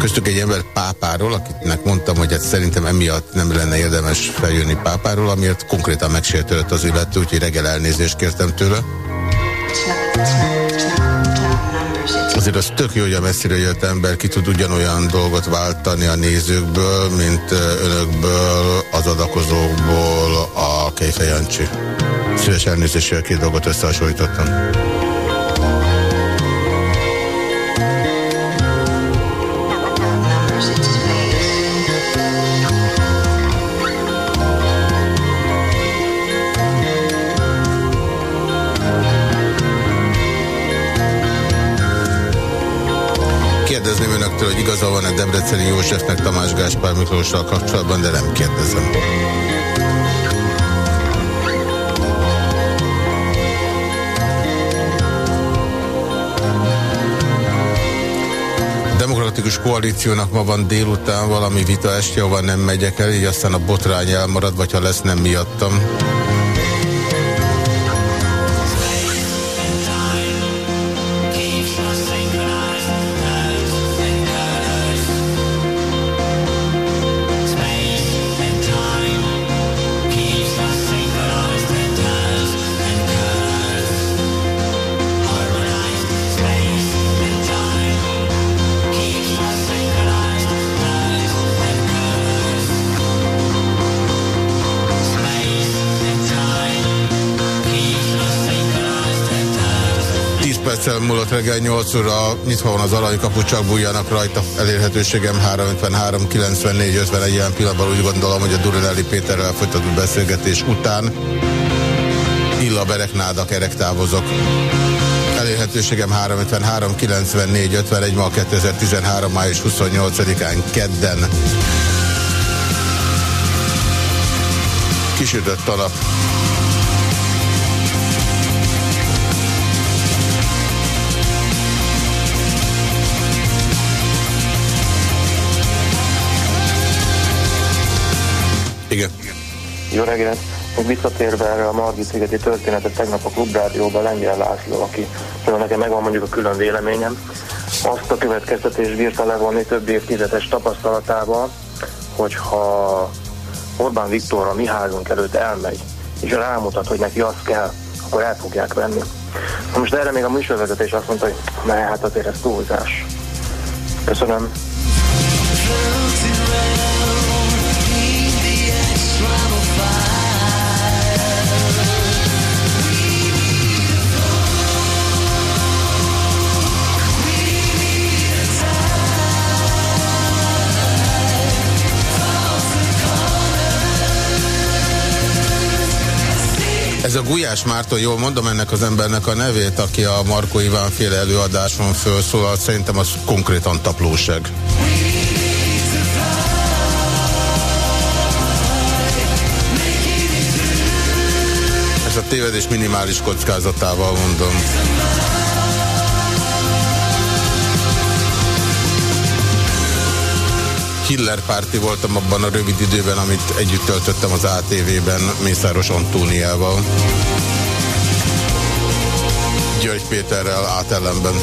Köztük egy ember pápáról, akinek mondtam, hogy hát szerintem emiatt nem lenne érdemes feljönni pápáról, amiért konkrétan megsértődött az illető, úgyhogy reggel elnézést kértem tőle. Azért az tök jó, hogy a messzire jött ember ki tud ugyanolyan dolgot váltani a nézőkből, mint önökből, az adakozókból a Kejfej Jancsi. Szíves elnézéssel két dolgot összehasonlítottam. Kérdezném önöktől, hogy igaza van-e Debreceni Józsefnek Tamás Gáspár Miklóssal kapcsolatban, de nem kérdezem. Demokratikus Koalíciónak ma van délután valami vita este, ahova nem megyek el, így aztán a botrány elmarad, vagy ha lesz, nem miattam. Reggel 8 óra nyitva van az aranykapu, csak bújjanak rajta. Elérhetőségem 353 94 51 ilyen pillanatban úgy gondolom, hogy a Durinelli Péterrel folytatott beszélgetés után Illa Bereknáda kerek távozok. Elérhetőségem 353 94 51 ma 2013. május 28-án kedden. Kisütött a nap. Igen. Jó reggelt! Még visszatérve erre a Margit szigeti történetet, tegnap a Klubrádióban Lengyel László, aki például nekem megvan mondjuk a külön véleményem, azt a következtetést bírta levonni több évtizedes tapasztalatával, hogyha Orbán Viktor a mi házunk előtt elmegy, és rámutat, hogy neki az kell, akkor el fogják venni. Na most erre még a műsorvezetés azt mondta, hogy ne, hát azért ez túlzás. Köszönöm. Ez a Gulyás Márton, jól mondom ennek az embernek a nevét, aki a Marko Iván féle előadáson felszólalt, szerintem az konkrétan taplóság. Ez a tévedés minimális kockázatával mondom. Hiller párti voltam abban a rövid időben, amit együtt töltöttem az ATV-ben Mészáros Antóniával. György Péterrel átellenben.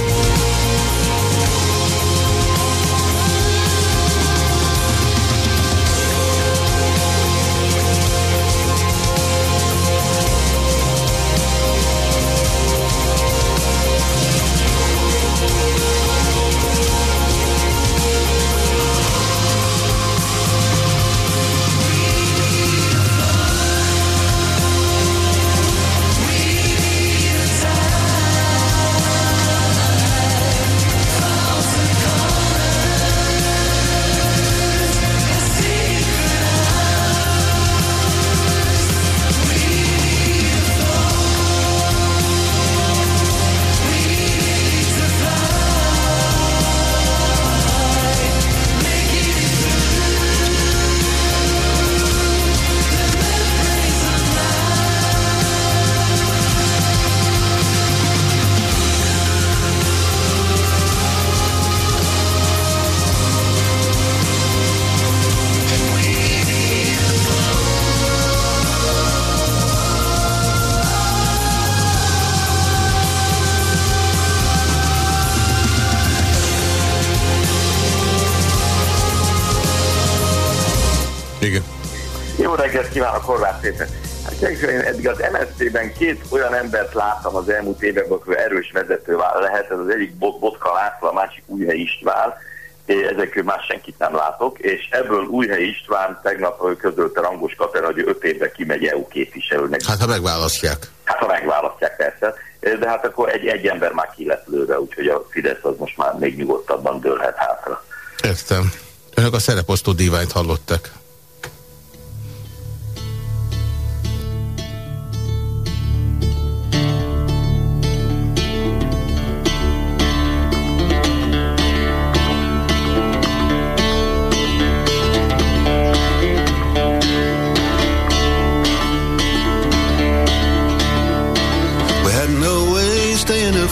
Kívánok, Horváth Péter. Hát én eddig az MSZP-ben két olyan embert láttam az elmúlt években, aki erős vezető lehet. Ez az egyik Bot Botka László, a másik Újhely István. Ezekről már senkit nem látok, és ebből Újhely István tegnap közölte Rangos Kater, hogy öt évre kimegy EU képviselőnek. Hát ha megválasztják. Hát ha megválasztják persze, de hát akkor egy, egy ember már ki lett lőve, úgyhogy a Fidesz az most már még nyugodtabban dőlhet hátra. Értem. Önök a szereposztó díványt hallottak.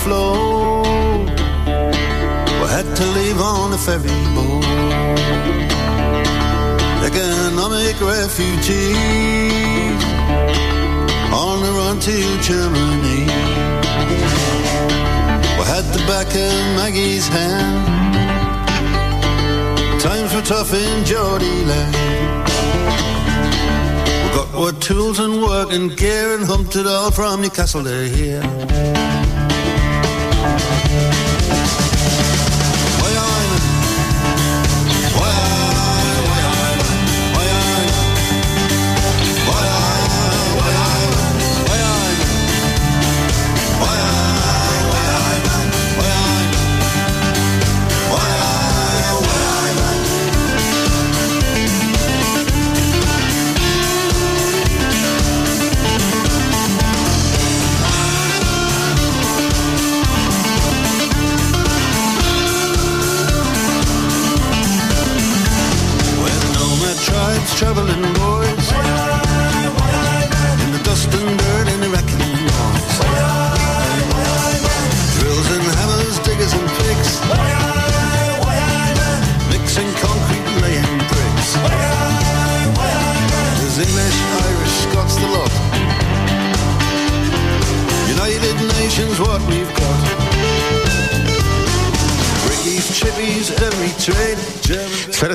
Afloat. We had to leave on the ferry boat. Economic refugees on the run to Germany. We had the back of Maggie's hand. Times were tough in Geordie land. We got our tools and work and gear and humped it all from Newcastle to here.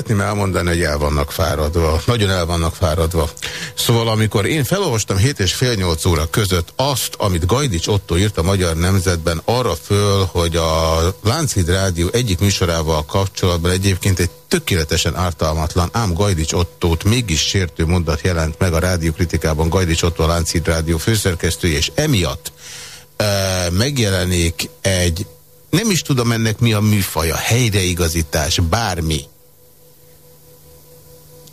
Szeretném elmondani, hogy el vannak fáradva. Nagyon el vannak fáradva. Szóval amikor én felolvastam 7 és fél 8 óra között azt, amit Gajdics Otto írt a Magyar Nemzetben arra föl, hogy a Lánchíd Rádió egyik műsorával kapcsolatban egyébként egy tökéletesen ártalmatlan, ám Gajdics Ottót mégis sértő mondat jelent meg a rádiókritikában Gajdics Otto a Lánchíd Rádió főszerkesztője, és emiatt e, megjelenik egy nem is tudom ennek mi a műfaja, helyreigazítás, bármi.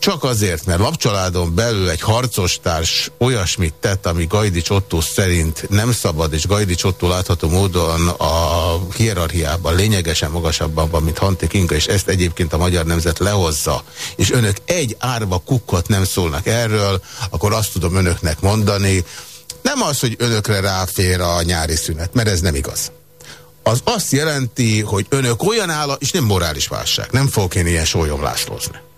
Csak azért, mert lapcsaládon belül egy harcostárs olyasmit tett, ami Gajdics Otto szerint nem szabad, és Gajdics Otto látható módon a hierarchiában lényegesen magasabban van, mint Hanti Kinga, és ezt egyébként a magyar nemzet lehozza, és önök egy árva kukkot nem szólnak erről, akkor azt tudom önöknek mondani, nem az, hogy önökre ráfér a nyári szünet, mert ez nem igaz. Az azt jelenti, hogy önök olyan áll, és nem morális válság, nem fogok én ilyen sólyomlászlózni.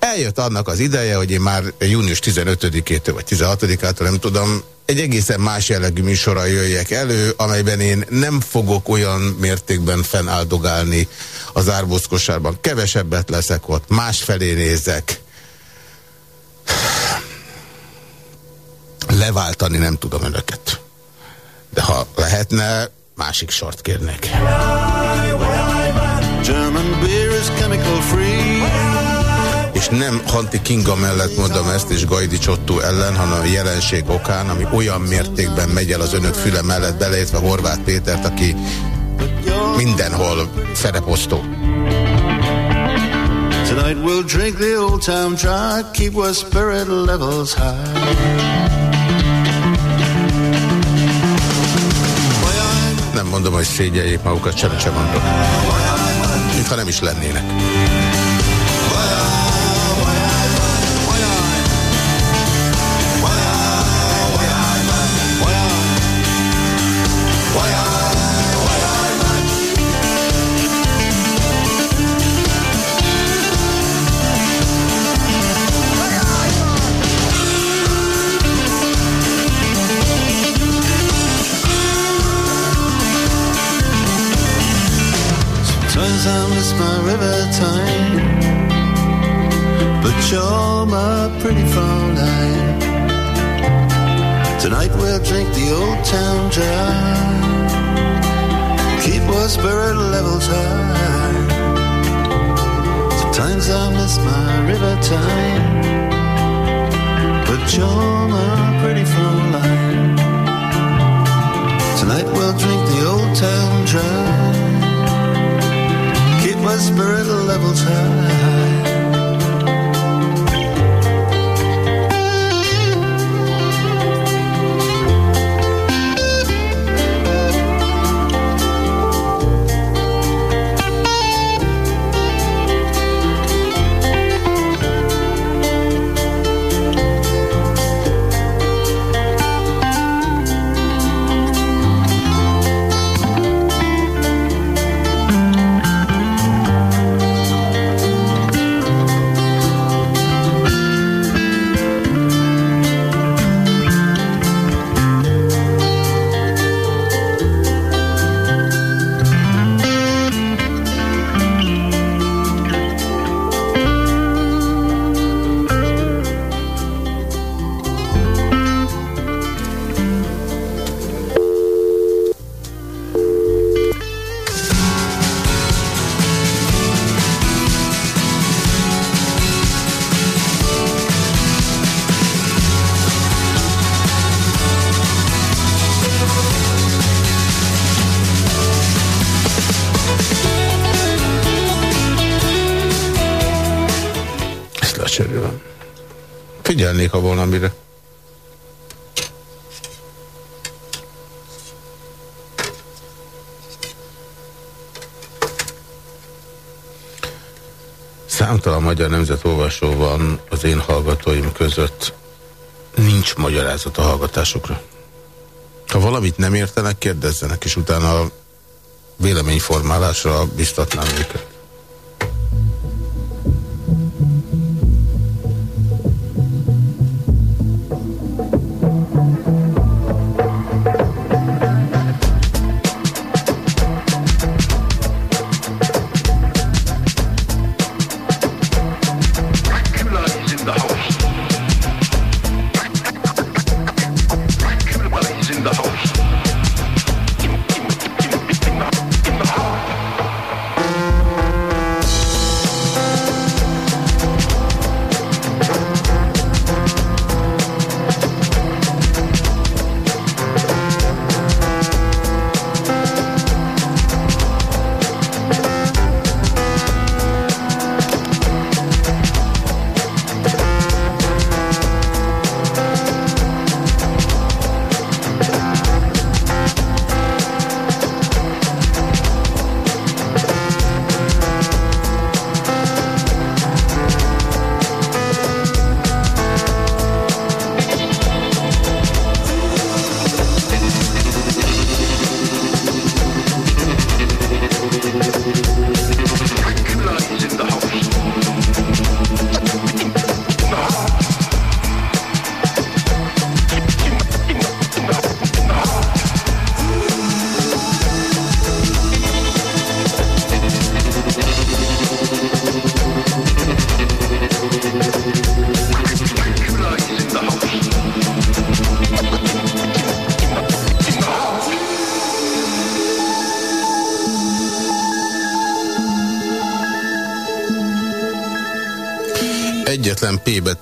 Eljött annak az ideje, hogy én már június 15-től vagy 16-ától nem tudom, egy egészen más jellegű műsorra jöjjek elő, amelyben én nem fogok olyan mértékben fennáldogálni az árbózkosárban. Kevesebbet leszek ott, másfelé nézek. Leváltani nem tudom önöket. De ha lehetne, másik sort kérnek. German beer is chemical free. Nem Hanti Kinga mellett mondom ezt, és Gajdi Csottó ellen, hanem a jelenség okán, ami olyan mértékben megy el az önök füle mellett, beleértve Horváth Pétert, aki mindenhol szereposztó. Tonight we'll drink the old town dry, keep our spirit levels high. Nem mondom, hogy szégyeljék magukat, semmit sem mondom. Mintha nem is lennének. Sometimes I miss my river time. but you're my pretty Fraulein. Tonight we'll drink the old town dry. Keep our spirit levels high. Sometimes I miss my river time, but you're my pretty Fraulein. Tonight we'll drink the old town dry. My spirit levels high. Lecserélem. Figyelnék, ha volna mire. Számtalan magyar nemzetolvasó van az én hallgatóim között. Nincs magyarázat a hallgatásokra. Ha valamit nem értenek, kérdezzenek, és utána véleményformálásra biztatnám őket.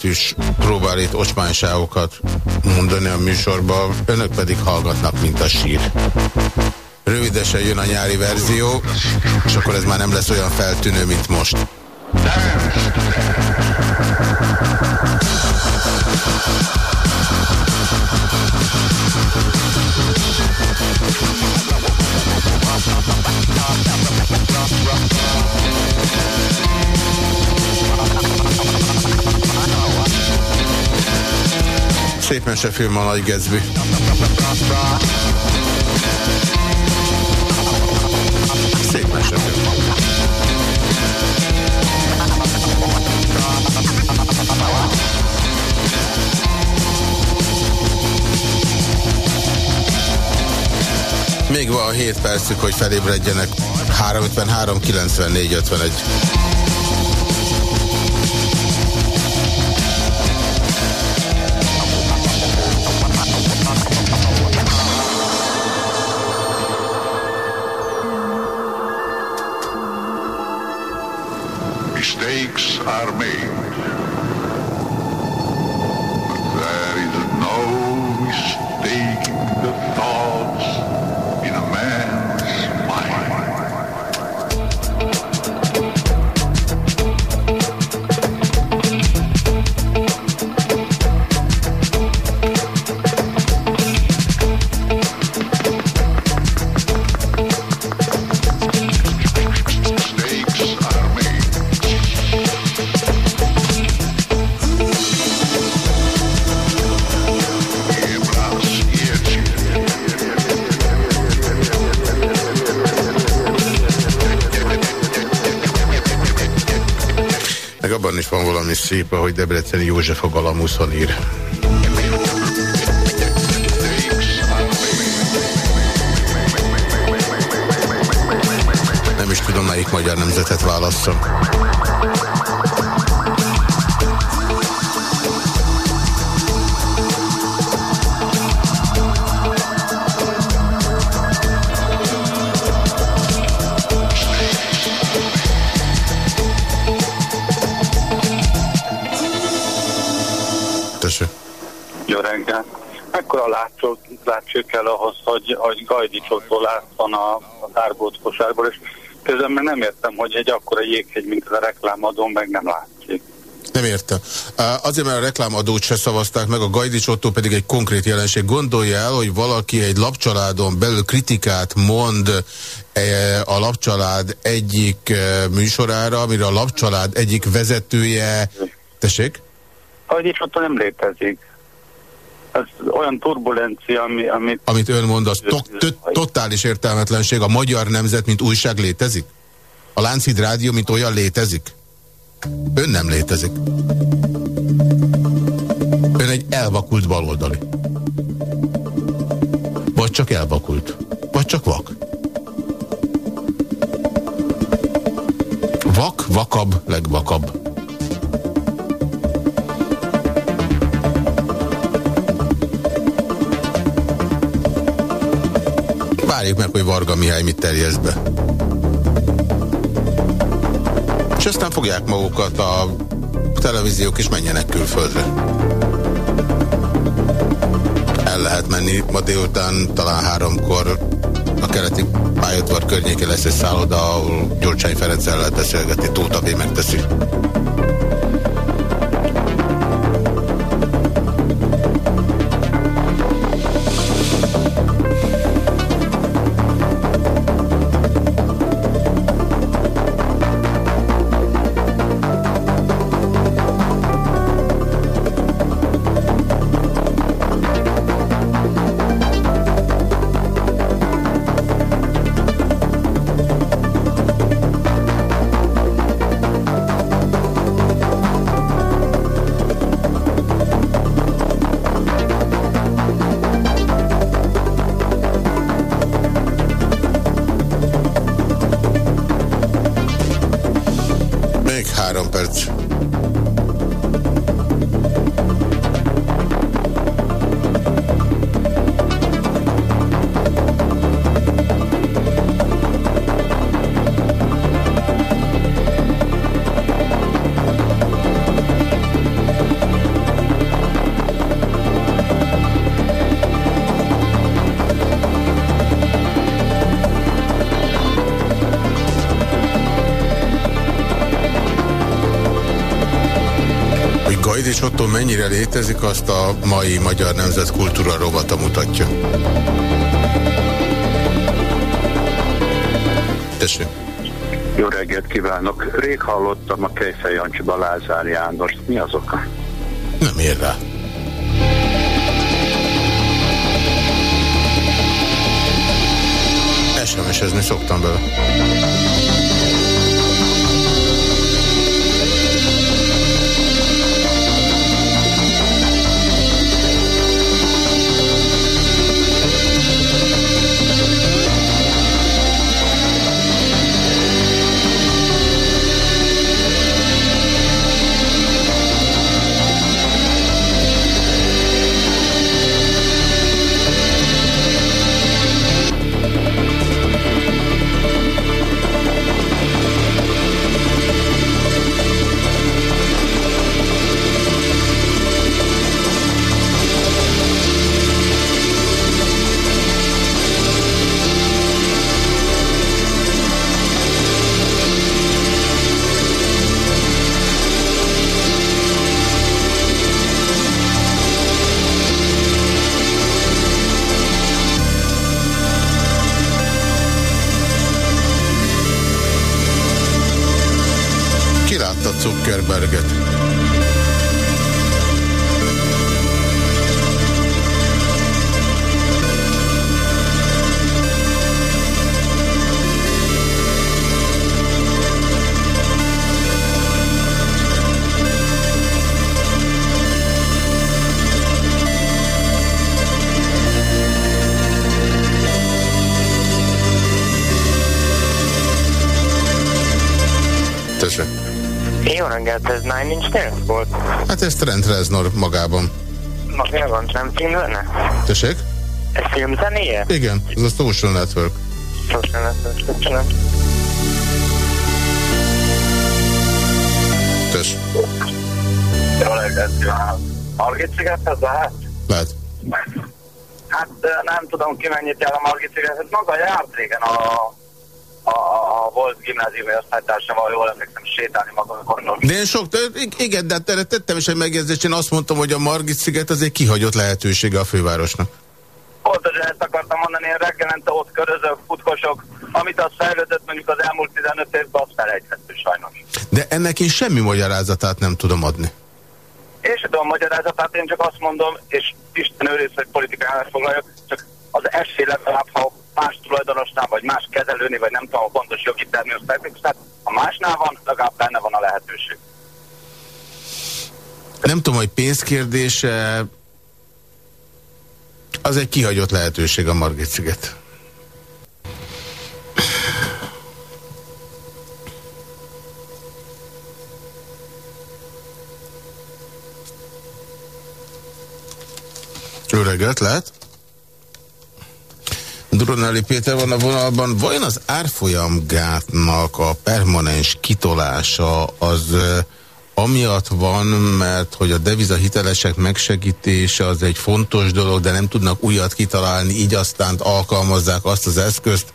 Betűs próbál itt ocsmányságokat mondani a műsorban, önök pedig hallgatnak, mint a sír. Rövidesen jön a nyári verzió, és akkor ez már nem lesz olyan feltűnő, mint most. Mesefilm a Nagy Gatsby. Még van 7 percük, hogy felébredjenek. 353 94 51. armée. Is van valami szép, ahogy Debreceni József a Galamuszon ír. Nem is tudom, melyik magyar nemzetet válasszam. Ahhoz, hogy, hogy Gajdicsotól látszon a, a tárgót kosárból, és közben meg nem értem, hogy egy akkora jéghegy, mint ez a reklámadó, meg nem látszik. Nem értem. Azért, mert a reklámadót se szavazták meg, a Gajdics Otto pedig egy konkrét jelenség. Gondolja el, hogy valaki egy lapcsaládon belül kritikát mond eh, a lapcsalád egyik eh, műsorára, amire a lapcsalád egyik vezetője... Tessék? Gajdicsotól nem létezik. Olyan turbulencia, ami, amit... Amit ön mond, az to totális értelmetlenség. A magyar nemzet, mint újság létezik? A Lánchíd Rádió, mint olyan létezik? Ön nem létezik. Ön egy elvakult baloldali. Vagy csak elvakult. Vagy csak vak. Vak, vakabb, legvakabb. Várjuk meg, hogy Varga Mihály mit terjeszt be. És aztán fogják magukat a televíziók és menjenek külföldre. El lehet menni ma délután, talán háromkor a keleti pályaudvar környékén lesz egy szálloda, ahol Gyurcsány Ferenccel lehet beszélgetni, Tóta B. megteszi. Mennyire létezik, azt a mai Magyar Nemzet Kultúra rovata mutatja. Tessék. Jó reggelt kívánok! Rég hallottam a Kejfej Jancsiba Lázár János. Mi az oka? Nem ér rá. SMS-ezni szoktam bele. Reznor magában. Van, nem lenne? Tessék? Ez filmzenéje? Igen, ez a Social Network. Social Network, köszönöm. Tess. Jó reggelt. Margit szigethez lehet? Lehet. Hát nem tudom ki mennyit jár a Margit szigethez. Maga járt régen a, a, a, a volt gimnáziumi osztálytársával, jól emlékszem, sétálni maga gondolom. De én sok, igen, de hát erre tettem is egy megjegyzést, én azt mondtam, hogy a Margit sziget az egy kihagyott lehetősége a fővárosnak. Pontosan ezt akartam mondani, én reggelente ott körözök, futkosok, amit az fejlődött mondjuk az elmúlt 15 évben, az felejthető sajnos. De ennek én semmi magyarázatát nem tudom adni. Én sem tudom magyarázatát, én csak azt mondom, és Isten őrész, hogy politikának foglaljak, csak az esély legalább, ha más tulajdonosnál, vagy más kezelőnél, vagy nem tudom a pontos jogi terminus ha másnál van, legalább benne van a lehetőség. Nem tudom, hogy pénzkérdése, az egy kihagyott lehetőség a Margit sziget. Jó reggelt, lehet? Duronelli Péter van a vonalban. Vajon az árfolyamgátnak a permanens kitolása az amiatt van, mert hogy a devizahitelesek megsegítése az egy fontos dolog, de nem tudnak újat kitalálni, így aztán alkalmazzák azt az eszközt,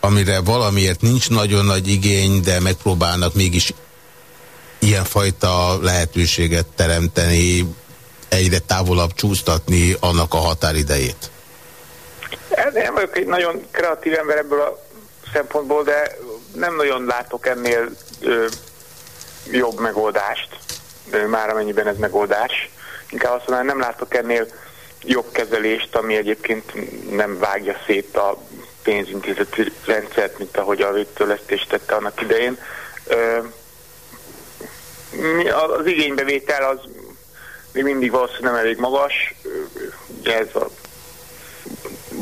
amire valamiért nincs nagyon nagy igény, de megpróbálnak mégis ilyenfajta lehetőséget teremteni, egyre távolabb csúsztatni annak a határidejét. Ez nem vagyok egy nagyon kreatív ember ebből a szempontból, de nem nagyon látok ennél ö, jobb megoldást, ö, már amennyiben ez megoldás. Inkább azt mondanám, nem látok ennél jobb kezelést, ami egyébként nem vágja szét a pénzintézeti rendszert, mint ahogy a végtőlesztés tette annak idején. Ö, az igénybevétel az még mindig valószínűleg nem elég magas, ugye ez a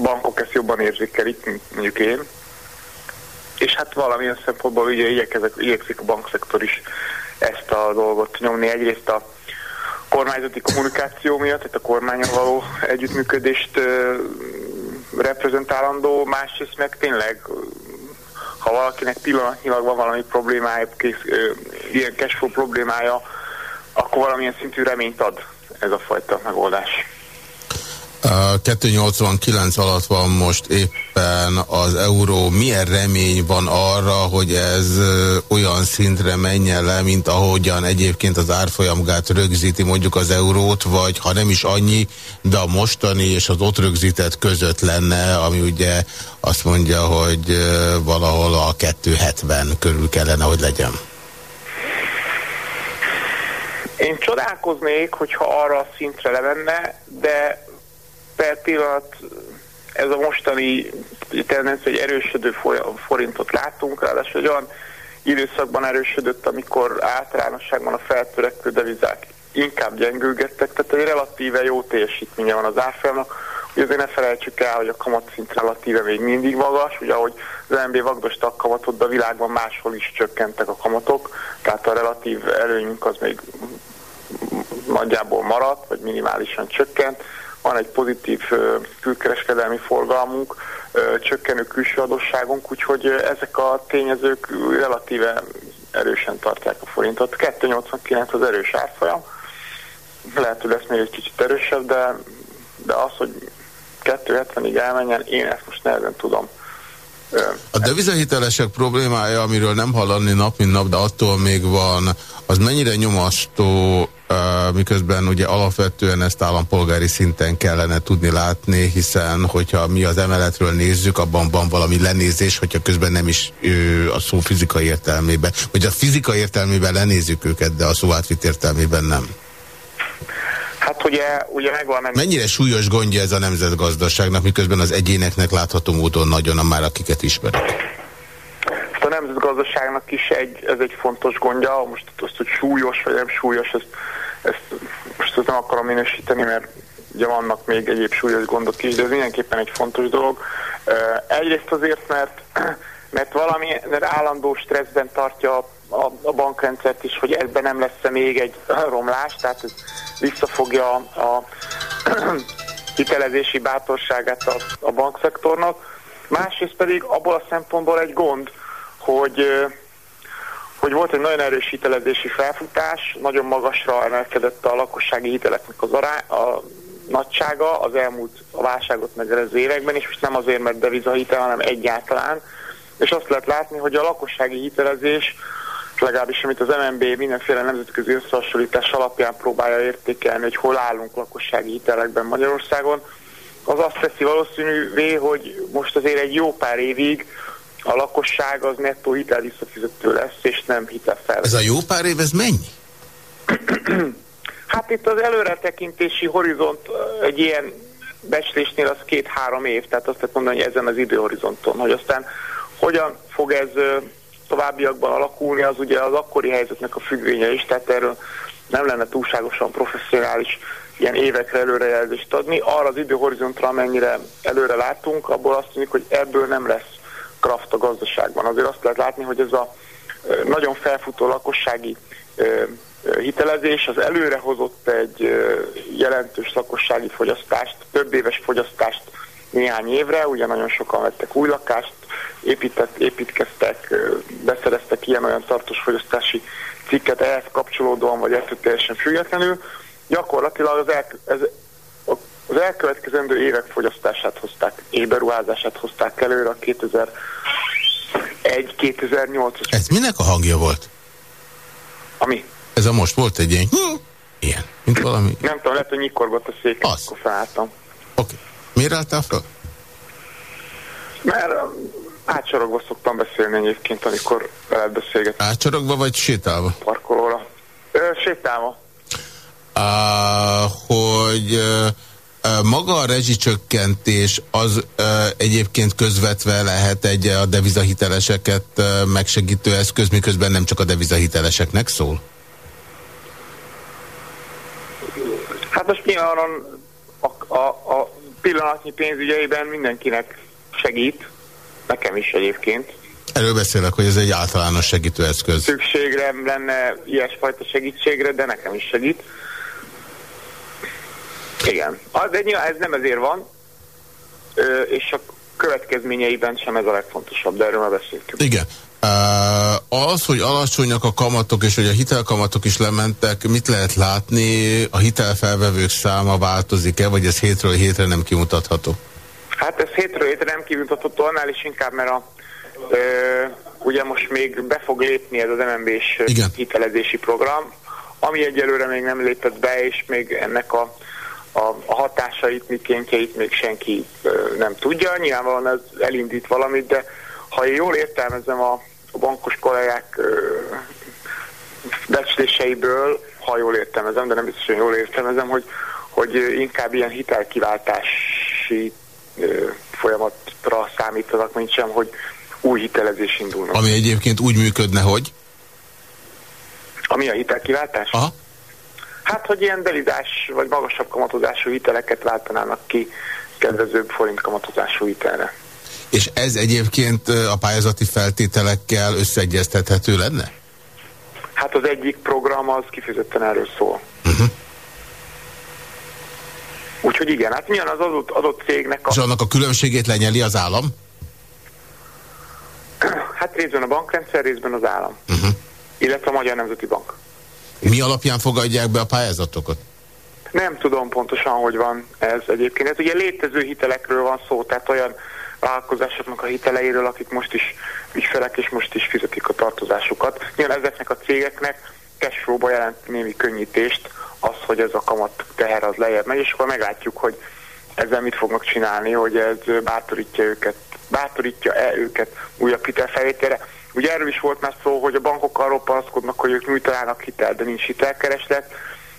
bankok ezt jobban érzékelik, mint mondjuk én. És hát valamilyen szempontból ugye igyekezek, igyekszik a bankszektor is ezt a dolgot nyomni. Egyrészt a kormányzati kommunikáció miatt, tehát a kormányon való együttműködést ö, reprezentálandó, másrészt meg tényleg, ha valakinek pillanatnyilag van valami problémája, kész, ö, ilyen cashflow problémája, akkor valamilyen szintű reményt ad ez a fajta megoldás. A 289 alatt van most éppen az euró. Milyen remény van arra, hogy ez olyan szintre menjen le, mint ahogyan egyébként az árfolyamgát rögzíti mondjuk az eurót, vagy ha nem is annyi, de a mostani és az ott rögzített között lenne, ami ugye azt mondja, hogy valahol a 270 körül kellene, hogy legyen. Én csodálkoznék, hogyha arra a szintre levenne, de per pillanat ez a mostani tendencia, hogy erősödő forintot látunk, ráadásul egy olyan időszakban erősödött, amikor általánosságban a feltörekvő devizák inkább gyengülgettek, tehát egy relatíve jó teljesítménye van az árfolyamnak. Ugye azért ne felejtsük el, hogy a kamatszint relatíve még mindig magas, ugye ahogy az MB vagdosta a kamatot, de a világban máshol is csökkentek a kamatok, tehát a relatív előnyünk az még nagyjából maradt, vagy minimálisan csökkent. Van egy pozitív külkereskedelmi forgalmunk, csökkenő külső adósságunk, úgyhogy ezek a tényezők relatíve erősen tartják a forintot. 2,89 az erős árfolyam, lehet, hogy lesz még egy kicsit erősebb, de, de az, hogy 2,70-ig elmenjen, én ezt most nehezen tudom A devizahitelesek problémája, amiről nem hallani nap, mint nap, de attól még van, az mennyire nyomasztó, miközben ugye alapvetően ezt állampolgári szinten kellene tudni látni, hiszen hogyha mi az emeletről nézzük, abban van valami lenézés, hogyha közben nem is ö, a szó fizikai értelmében, vagy a fizika értelmében lenézzük őket, de a szó átvitt értelmében nem. Hát ugye, ugye megvan... Nem... Mennyire súlyos gondja ez a nemzetgazdaságnak, miközben az egyéneknek látható módon nagyon, már akiket ismerek? Hát a nemzetgazdaságnak is egy, ez egy fontos gondja, most azt, hogy súlyos vagy nem súlyos, ezt, ezt most ezt nem akarom minősíteni, mert ugye vannak még egyéb súlyos gondok is, de ez mindenképpen egy fontos dolog. Egyrészt azért, mert, *clears throat* mert valami mert állandó stresszben tartja a, a bankrendszert is, hogy ebben nem lesz még egy romlás, tehát ez visszafogja a, a *clears throat* hitelezési bátorságát a, a bankszektornak. Másrészt pedig abból a szempontból egy gond, hogy hogy volt egy nagyon erős hitelezési felfutás, nagyon magasra emelkedett a lakossági hiteleknek az arány, a nagysága az elmúlt a válságot megelező években, és most nem azért, mert devizahitel, hanem egyáltalán. És azt lehet látni, hogy a lakossági hitelezés, legalábbis amit az MNB mindenféle nemzetközi összehasonlítás alapján próbálja értékelni, hogy hol állunk lakossági hitelekben Magyarországon, az azt teszi valószínűvé, hogy most azért egy jó pár évig a lakosság az nettó hitel visszafizető lesz, és nem hitelfelvevő. Ez a jó pár év, ez mennyi? *clears throat* Hát itt az előretekintési horizont egy ilyen becslésnél az két-három év, tehát azt lehet mondani, hogy ezen az időhorizonton, hogy aztán hogyan fog ez továbbiakban alakulni, az ugye az akkori helyzetnek a függvénye is, tehát erről nem lenne túlságosan professzionális ilyen évekre előrejelzést adni. Arra az időhorizontra, amennyire előre látunk, abból azt tűnik, hogy ebből nem lesz kraft a gazdaságban. Azért azt lehet látni, hogy ez a nagyon felfutó lakossági hitelezés az előre hozott egy jelentős lakossági fogyasztást, több éves fogyasztást néhány évre, ugye nagyon sokan vettek új lakást, épített, építkeztek, beszereztek ilyen-olyan tartós fogyasztási cikket ehhez kapcsolódóan, vagy ettől teljesen függetlenül. Gyakorlatilag az, el, ez, az elkövetkezendő évek fogyasztását hozták, és beruházását hozták előre a 2001-2008-as. Ez minek a hangja volt? Ami? Ez a most volt egy ilyen... Ilyen, mint valami... Nem tudom, lehet, hogy nyikorgott a szék, akkor felálltam. Miért álltál fel? Mert átsorogva szoktam beszélni egyébként, amikor veled beszélgetek Átsorogva vagy sétálva? parkolóra. Ö, sétálva. Uh, hogy maga a rezsicsökkentés az uh, egyébként közvetve lehet egy a devizahiteleseket uh, megsegítő eszköz, miközben nem csak a devizahiteleseknek szól? Hát most nyilván a, a, a pillanatnyi pénzügyeiben mindenkinek segít, nekem is egyébként. Erről beszélek, hogy ez egy általános segítő eszköz. Szükségre lenne ilyesfajta segítségre, de nekem is segít. Igen. Az egy, ez nem ezért van, ö, és a következményeiben sem ez a legfontosabb, de erről már beszéltünk. Igen. Az, hogy alacsonyak a kamatok, és hogy a hitelkamatok is lementek, mit lehet látni? A hitelfelvevők száma változik-e, vagy ez hétről hétre nem kimutatható? Hát ez hétről hétre nem kimutatható, annál is inkább, mert a, ö, ugye most még be fog lépni ez az MNB-s hitelezési program, ami egyelőre még nem lépett be, és még ennek a, a, a hatásait, mikéntjeit még senki ö, nem tudja. Nyilvánvalóan ez elindít valamit, de ha én jól értelmezem a, a bankos kollégák ö, becsléseiből, ha jól értelmezem, de nem biztos, hogy jól értelmezem, hogy, hogy inkább ilyen hitelkiváltási folyamatra számítanak, mint sem, hogy új hitelezés indulnak. Ami egyébként úgy működne, hogy? Ami a hitelkiváltás? Aha. Hát, hogy ilyen delizás vagy magasabb kamatozású hiteleket váltanának ki kedvezőbb forint kamatozású hitelre. És ez egyébként a pályázati feltételekkel összeegyeztethető lenne? Hát az egyik program az kifejezetten erről szól. Uh-huh. Úgyhogy igen, hát milyen az adott, adott cégnek a... És annak a különbségét lenyeli az állam? Hát részben a bankrendszer, részben az állam. Uh-huh. Illetve a Magyar Nemzeti Bank. Mi alapján fogadják be a pályázatokat? Nem tudom pontosan, hogy van ez egyébként. Ez ugye létező hitelekről van szó, tehát olyan vállalkozásoknak a hiteleiről, akik most is ügyfelek és most is fizetik a tartozásukat. Nyilván ezeknek a cégeknek cashflow-ba jelent némi könnyítést az, hogy ez a kamat teher az lejjebb megy, és akkor meglátjuk, hogy ezzel mit fognak csinálni, hogy ez bátorítja őket, bátorítja-e őket újabb hitelfelvételre. Ugye erről is volt már szó, hogy a bankok arról panaszkodnak, hogy ők nyújtanának hitelt, de nincs hitelkereslet.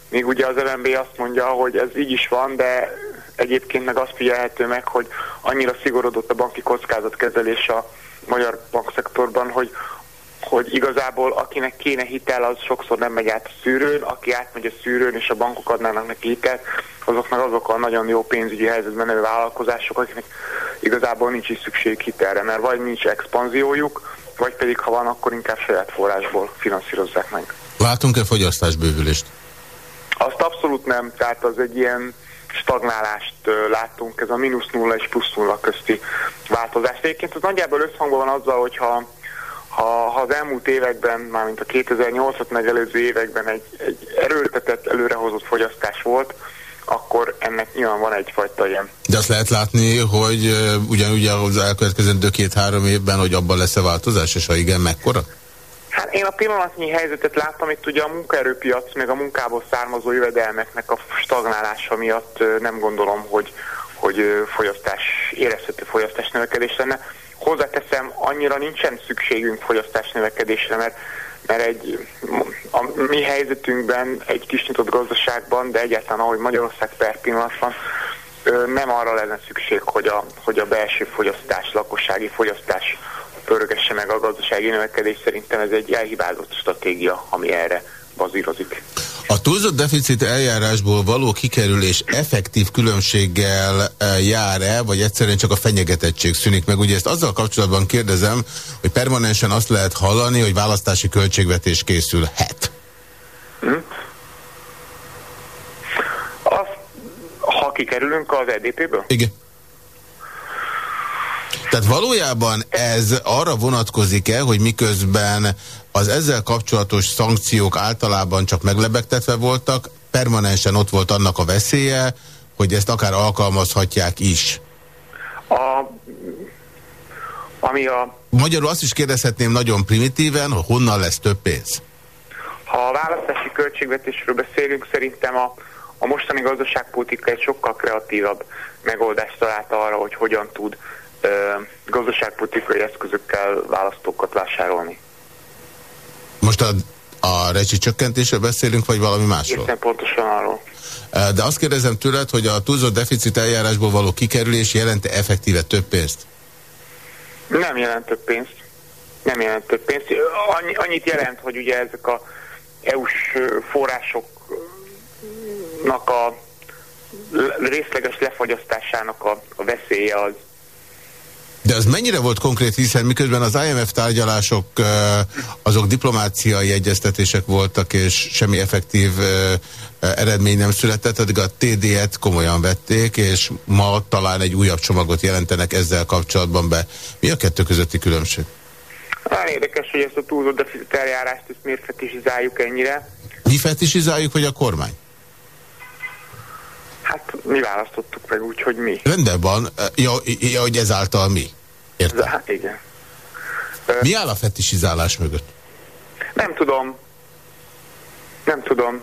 Még ugye az MNB azt mondja, hogy ez így is van, de egyébként meg azt figyelhető meg, hogy annyira szigorodott a banki kockázatkezelés a magyar bankszektorban, hogy hogy igazából akinek kéne hitel, az sokszor nem megy át a szűrőn, aki átmegy a szűrőn, és a bankok adnának neki hitelt, azoknak azok a nagyon jó pénzügyi helyzetben nevő vállalkozások, akiknek igazából nincs is szükség hitelre, mert vagy nincs expanziójuk, vagy pedig ha van, akkor inkább saját forrásból finanszírozzák meg. Látunk-e fogyasztásbővülést? Azt abszolút nem, tehát az egy ilyen stagnálást láttunk, ez a mínusz nulla és plusz nulla közti változás. Egyébként az nagyjából összhangban van azzal, hogyha ha, ha az elmúlt években, mármint a 2008-at megelőző években egy, egy erőltetett, előrehozott fogyasztás volt, akkor ennek nyilván van egyfajta ilyen De azt lehet látni, hogy ugyanúgy az elkövetkezendő két-három évben, hogy abban lesz-e változás, és ha igen, mekkora? Hát én a pillanatnyi helyzetet láttam, itt ugye a munkaerőpiac, meg a munkából származó jövedelmeknek a stagnálása miatt nem gondolom, hogy, hogy fogyasztás, érezhető fogyasztás növekedés lenne. Hozzáteszem, annyira nincsen szükségünk fogyasztás növekedésre, mert, mert egy, a mi helyzetünkben, egy kis nyitott gazdaságban, de egyáltalán ahogy Magyarország per pillanat van, ö, nem arra lenne szükség, hogy a, hogy a belső fogyasztás, lakossági fogyasztás pörgesse meg a gazdasági növekedés. Szerintem ez egy elhibázott stratégia, ami erre bazírozik. A túlzott deficit eljárásból való kikerülés effektív különbséggel e, jár-e, vagy egyszerűen csak a fenyegetettség szűnik meg? Ugye ezt azzal kapcsolatban kérdezem, hogy permanensen azt lehet hallani, hogy választási költségvetés készülhet. Ha kikerülünk az EDP-ből? Igen. Tehát valójában ez arra vonatkozik-e, hogy miközben az ezzel kapcsolatos szankciók általában csak meglebegtetve voltak, permanensen ott volt annak a veszélye, hogy ezt akár alkalmazhatják is. A, ami a, Magyarul azt is kérdezhetném nagyon primitíven, hogy honnan lesz több pénz. ha a választási költségvetésről beszélünk, szerintem a, a mostani gazdaságpolitika egy sokkal kreatívabb megoldást talált arra, hogy hogyan tud gazdaságpolitikai eszközökkel választókat vásárolni. Most a, a recsi csökkentésről beszélünk, vagy valami másról? Egészen pontosan arról. De azt kérdezem tőled, hogy a túlzott deficit eljárásból való kikerülés jelente effektíve több pénzt? Nem jelent több pénzt. Nem jelent több pénzt. Annyi, annyit jelent, hogy ugye ezek a EU-s forrásoknak a részleges lefagyasztásának a, a veszélye az De az mennyire volt konkrét, hiszen miközben az IMF tárgyalások azok diplomáciai egyeztetések voltak, és semmi effektív eredmény nem született, addig a TD-et komolyan vették, és ma talán egy újabb csomagot jelentenek ezzel kapcsolatban be. Mi a kettő közötti különbség? Nagyon érdekes, hogy ezt a túlzott deficit eljárást ezt miért fetisizáljuk ennyire. Mi fetisizáljuk, vagy a kormány? Hát mi választottuk meg úgy, hogy mi. Rendben van, ja, ja, hogy ezáltal mi. Értem. Hát igen. Mi áll a fetisizálás mögött? Nem tudom. Nem tudom.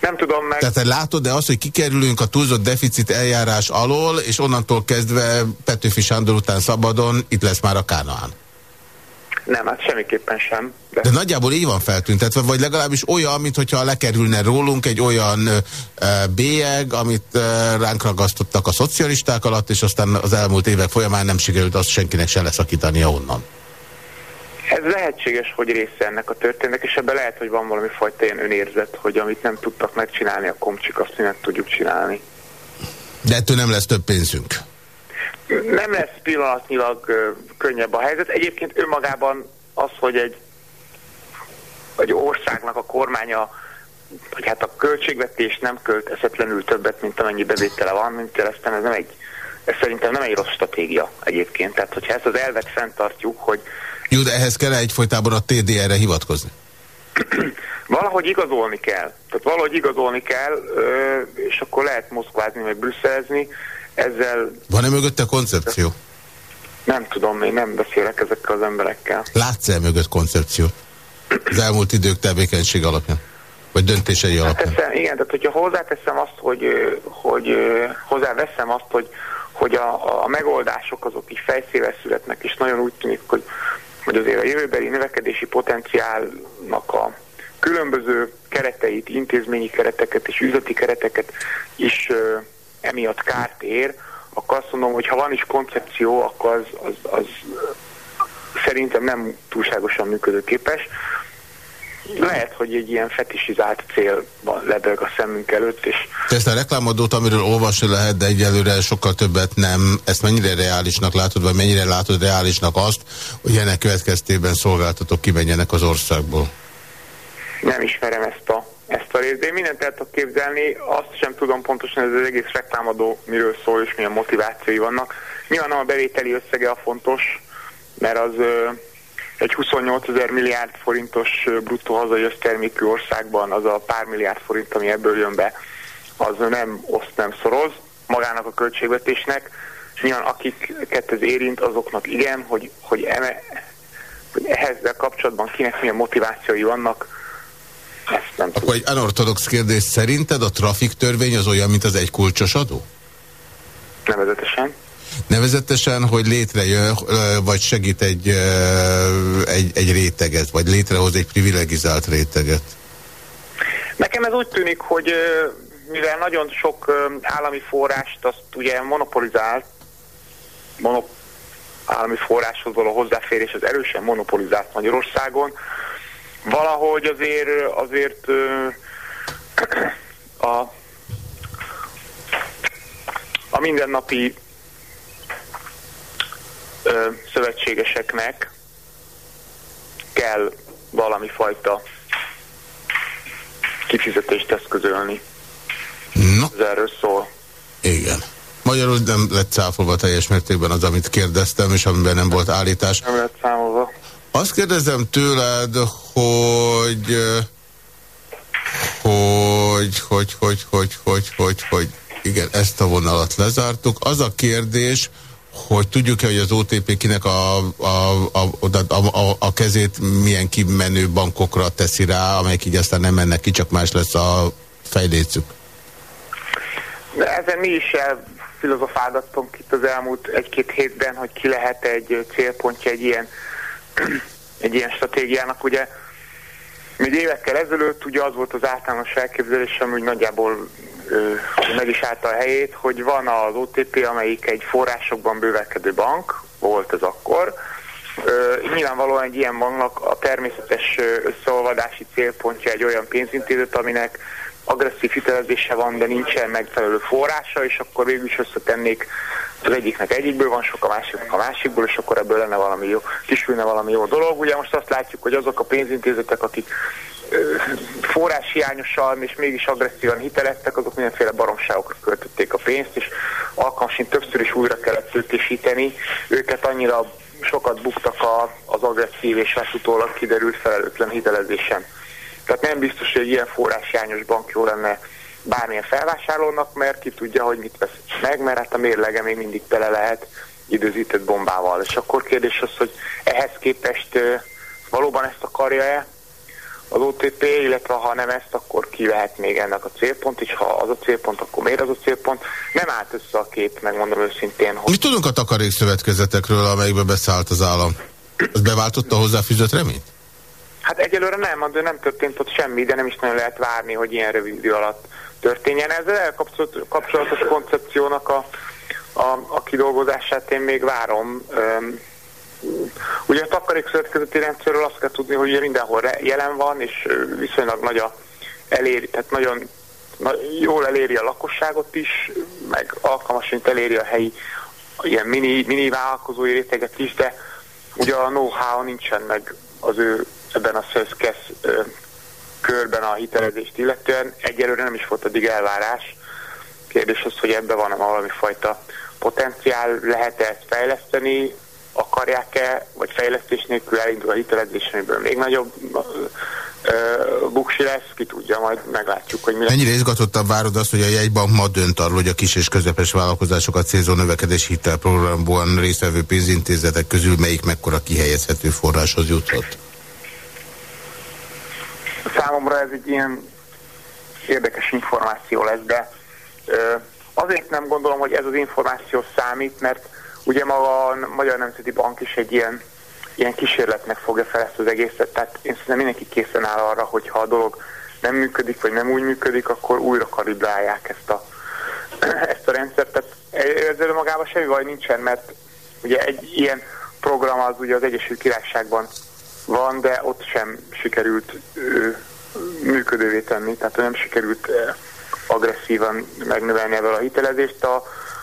Nem tudom meg. Tehát te látod-e azt, hogy kikerülünk a túlzott deficit eljárás alól, és onnantól kezdve Petőfi Sándor után szabadon, itt lesz már a Kánaán? Nem, hát semmiképpen sem. De, De nagyjából így van feltüntetve, vagy legalábbis olyan, mintha lekerülne rólunk egy olyan ö, bélyeg, amit ö, ránk ragasztottak a szocialisták alatt, és aztán az elmúlt évek folyamán nem sikerült azt senkinek se leszakítania onnan. Ez lehetséges, hogy része ennek a történetnek, és ebben lehet, hogy van valami fajta ilyen önérzet, hogy amit nem tudtak megcsinálni a komcsik, azt mi meg tudjuk csinálni. De ettől nem lesz több pénzünk. Nem lesz pillanatnyilag könnyebb a helyzet. Egyébként önmagában az, hogy egy, egy országnak a kormánya, vagy hát a költségvetés nem költ eszetlenül többet, mint amennyi bevétele van, mint jeleztem, ez nem egy, ez szerintem nem egy rossz stratégia egyébként. Tehát, hogyha ezt az elvet fenntartjuk, hogy Jó, de ehhez kell egyfolytában a TDR-re hivatkozni. *clears throat* valahogy igazolni kell. Tehát valahogy igazolni kell, és akkor lehet moszkvázni, meg brüsszelezni. Ezzel Van-e mögötte koncepció? Nem tudom, én nem beszélek ezekkel az emberekkel. Látsz-e mögött koncepció? Az elmúlt idők tevékenység alapján? Vagy döntései alapján? Teszem, igen, tehát hogyha hozzáteszem azt, hogy, hogy hozzáveszem azt, hogy, hogy a, a megoldások azok így fejszével születnek, és nagyon úgy tűnik, hogy, hogy azért a jövőbeli növekedési potenciálnak a különböző kereteit, intézményi kereteket és üzleti kereteket is emiatt kárt ér, akkor azt mondom, hogy ha van is koncepció, akkor az, az, az szerintem nem túlságosan működőképes. Lehet, hogy egy ilyen fetisizált célban lebeg a szemünk előtt, és Te ezt a reklámadót, amiről olvasni lehet, de egyelőre sokkal többet nem, ezt mennyire reálisnak látod, vagy mennyire látod reálisnak azt, hogy ennek következtében szolgáltatók kimenjenek az országból? nem ismerem ezt a, ezt a részt, de én mindent el tudok képzelni, azt sem tudom pontosan, ez az egész reklámadó miről szól, és milyen motivációi vannak. Nyilván a bevételi összege a fontos, mert az egy 28 ezer milliárd forintos bruttó hazai össztermékű országban az a pár milliárd forint, ami ebből jön be, az nem oszt, nem szoroz magának a költségvetésnek, és nyilván akiket ez érint, azoknak igen, hogy, hogy, eme, hogy ehhez kapcsolatban kinek milyen motivációi vannak, Akkor egy anortodox kérdés, szerinted a trafik törvény az olyan, mint az egy kulcsos adó? Nevezetesen. Nevezetesen, hogy létrejön, vagy segít egy, egy, egy réteget, vagy létrehoz egy privilegizált réteget. Nekem ez úgy tűnik, hogy mivel nagyon sok állami forrást azt ugye monopolizált, monop, állami forráshoz való hozzáférés az erősen monopolizált Magyarországon, valahogy azért, azért a, a mindennapi szövetségeseknek kell valami fajta kifizetést eszközölni. No. Ez erről szól. Igen. Magyarul nem lett cáfolva teljes mértékben az, amit kérdeztem, és amiben nem volt állítás. Nem lett számolva. Azt kérdezem tőled, hogy hogy, hogy, hogy, hogy, hogy, hogy, hogy, igen, ezt a vonalat lezártuk. Az a kérdés, hogy tudjuk-e, hogy az OTP kinek a, a, a, a, a kezét milyen kimenő bankokra teszi rá, amelyek így aztán nem mennek ki, csak más lesz a fejlécük. De ezen mi is filozofálgattunk itt az elmúlt egy-két hétben, hogy ki lehet egy célpontja egy ilyen, egy ilyen stratégiának. Ugye még évekkel ezelőtt ugye az volt az általános elképzelésem, hogy nagyjából ö, meg is állta a helyét, hogy van az OTP, amelyik egy forrásokban bővelkedő bank, volt ez akkor. Ö, nyilvánvalóan egy ilyen banknak a természetes összeolvadási célpontja egy olyan pénzintézet, aminek agresszív hitelezése van, de nincsen megfelelő forrása, és akkor végül is összetennék az egyiknek egyikből van sok, a másiknak a másikból, és akkor ebből lenne valami jó, kisülne valami jó dolog. Ugye most azt látjuk, hogy azok a pénzintézetek, akik forráshiányosan és mégis agresszívan hiteleztek, azok mindenféle baromságokra költötték a pénzt, és alkalmasint többször is újra kellett tőkésíteni. Őket annyira sokat buktak a, az agresszív és hát utólag kiderült felelőtlen hitelezésen. Tehát nem biztos, hogy egy ilyen forráshiányos bank jó lenne bármilyen felvásárlónak, mert ki tudja, hogy mit vesz meg, mert hát a mérlege még mindig tele lehet időzített bombával. És akkor kérdés az, hogy ehhez képest valóban ezt akarja-e az OTP, illetve ha nem ezt, akkor ki lehet még ennek a célpont, és ha az a célpont, akkor miért az a célpont. Nem állt össze a kép, megmondom őszintén, hogy Mit tudunk a takarékszövetkezetekről, amelyikbe beszállt az állam? Ez beváltotta a hozzáfűzött reményt? Hát egyelőre nem, de nem történt ott semmi, de nem is nagyon lehet várni, hogy ilyen rövid idő alatt történjen. Ezzel kapcsolatos koncepciónak a, a, a kidolgozását én még várom. Üm, ugye a takarékszövetkezeti rendszerről azt kell tudni, hogy ugye mindenhol jelen van, és viszonylag nagy a eléri, tehát nagyon na, jól eléri a lakosságot is, meg alkalmasint eléri a helyi ilyen mini, mini vállalkozói réteget is, de ugye a know-how nincsen meg az ő ebben a szözkesz körben a hitelezést illetően. Egyelőre nem is volt eddig elvárás. Kérdés az, hogy ebben van valami fajta potenciál, lehet-e ezt fejleszteni, akarják-e, vagy fejlesztés nélkül elindul a hitelezés, amiből még nagyobb buksi lesz, ki tudja, majd meglátjuk, hogy mi lesz. Mennyire izgatottabb várod azt, hogy a jegybank ma dönt arról, hogy a kis és közepes vállalkozásokat célzó növekedés hitelprogramban résztvevő pénzintézetek közül melyik mekkora kihelyezhető forráshoz juthat? Számomra ez egy ilyen érdekes információ lesz, de azért nem gondolom, hogy ez az információ számít, mert ugye maga a Magyar Nemzeti Bank is egy ilyen, ilyen kísérletnek fogja fel ezt az egészet, tehát én szerintem mindenki készen áll arra, hogy ha a dolog nem működik, vagy nem úgy működik, akkor újra kalibrálják ezt a, *clears throat* ezt a rendszert. Tehát ezzel magában semmi baj nincsen, mert ugye egy ilyen program az ugye az Egyesült Királyságban van, de ott sem sikerült ö, működővé tenni, tehát nem sikerült ö, agresszívan megnövelni ebből a hitelezést. A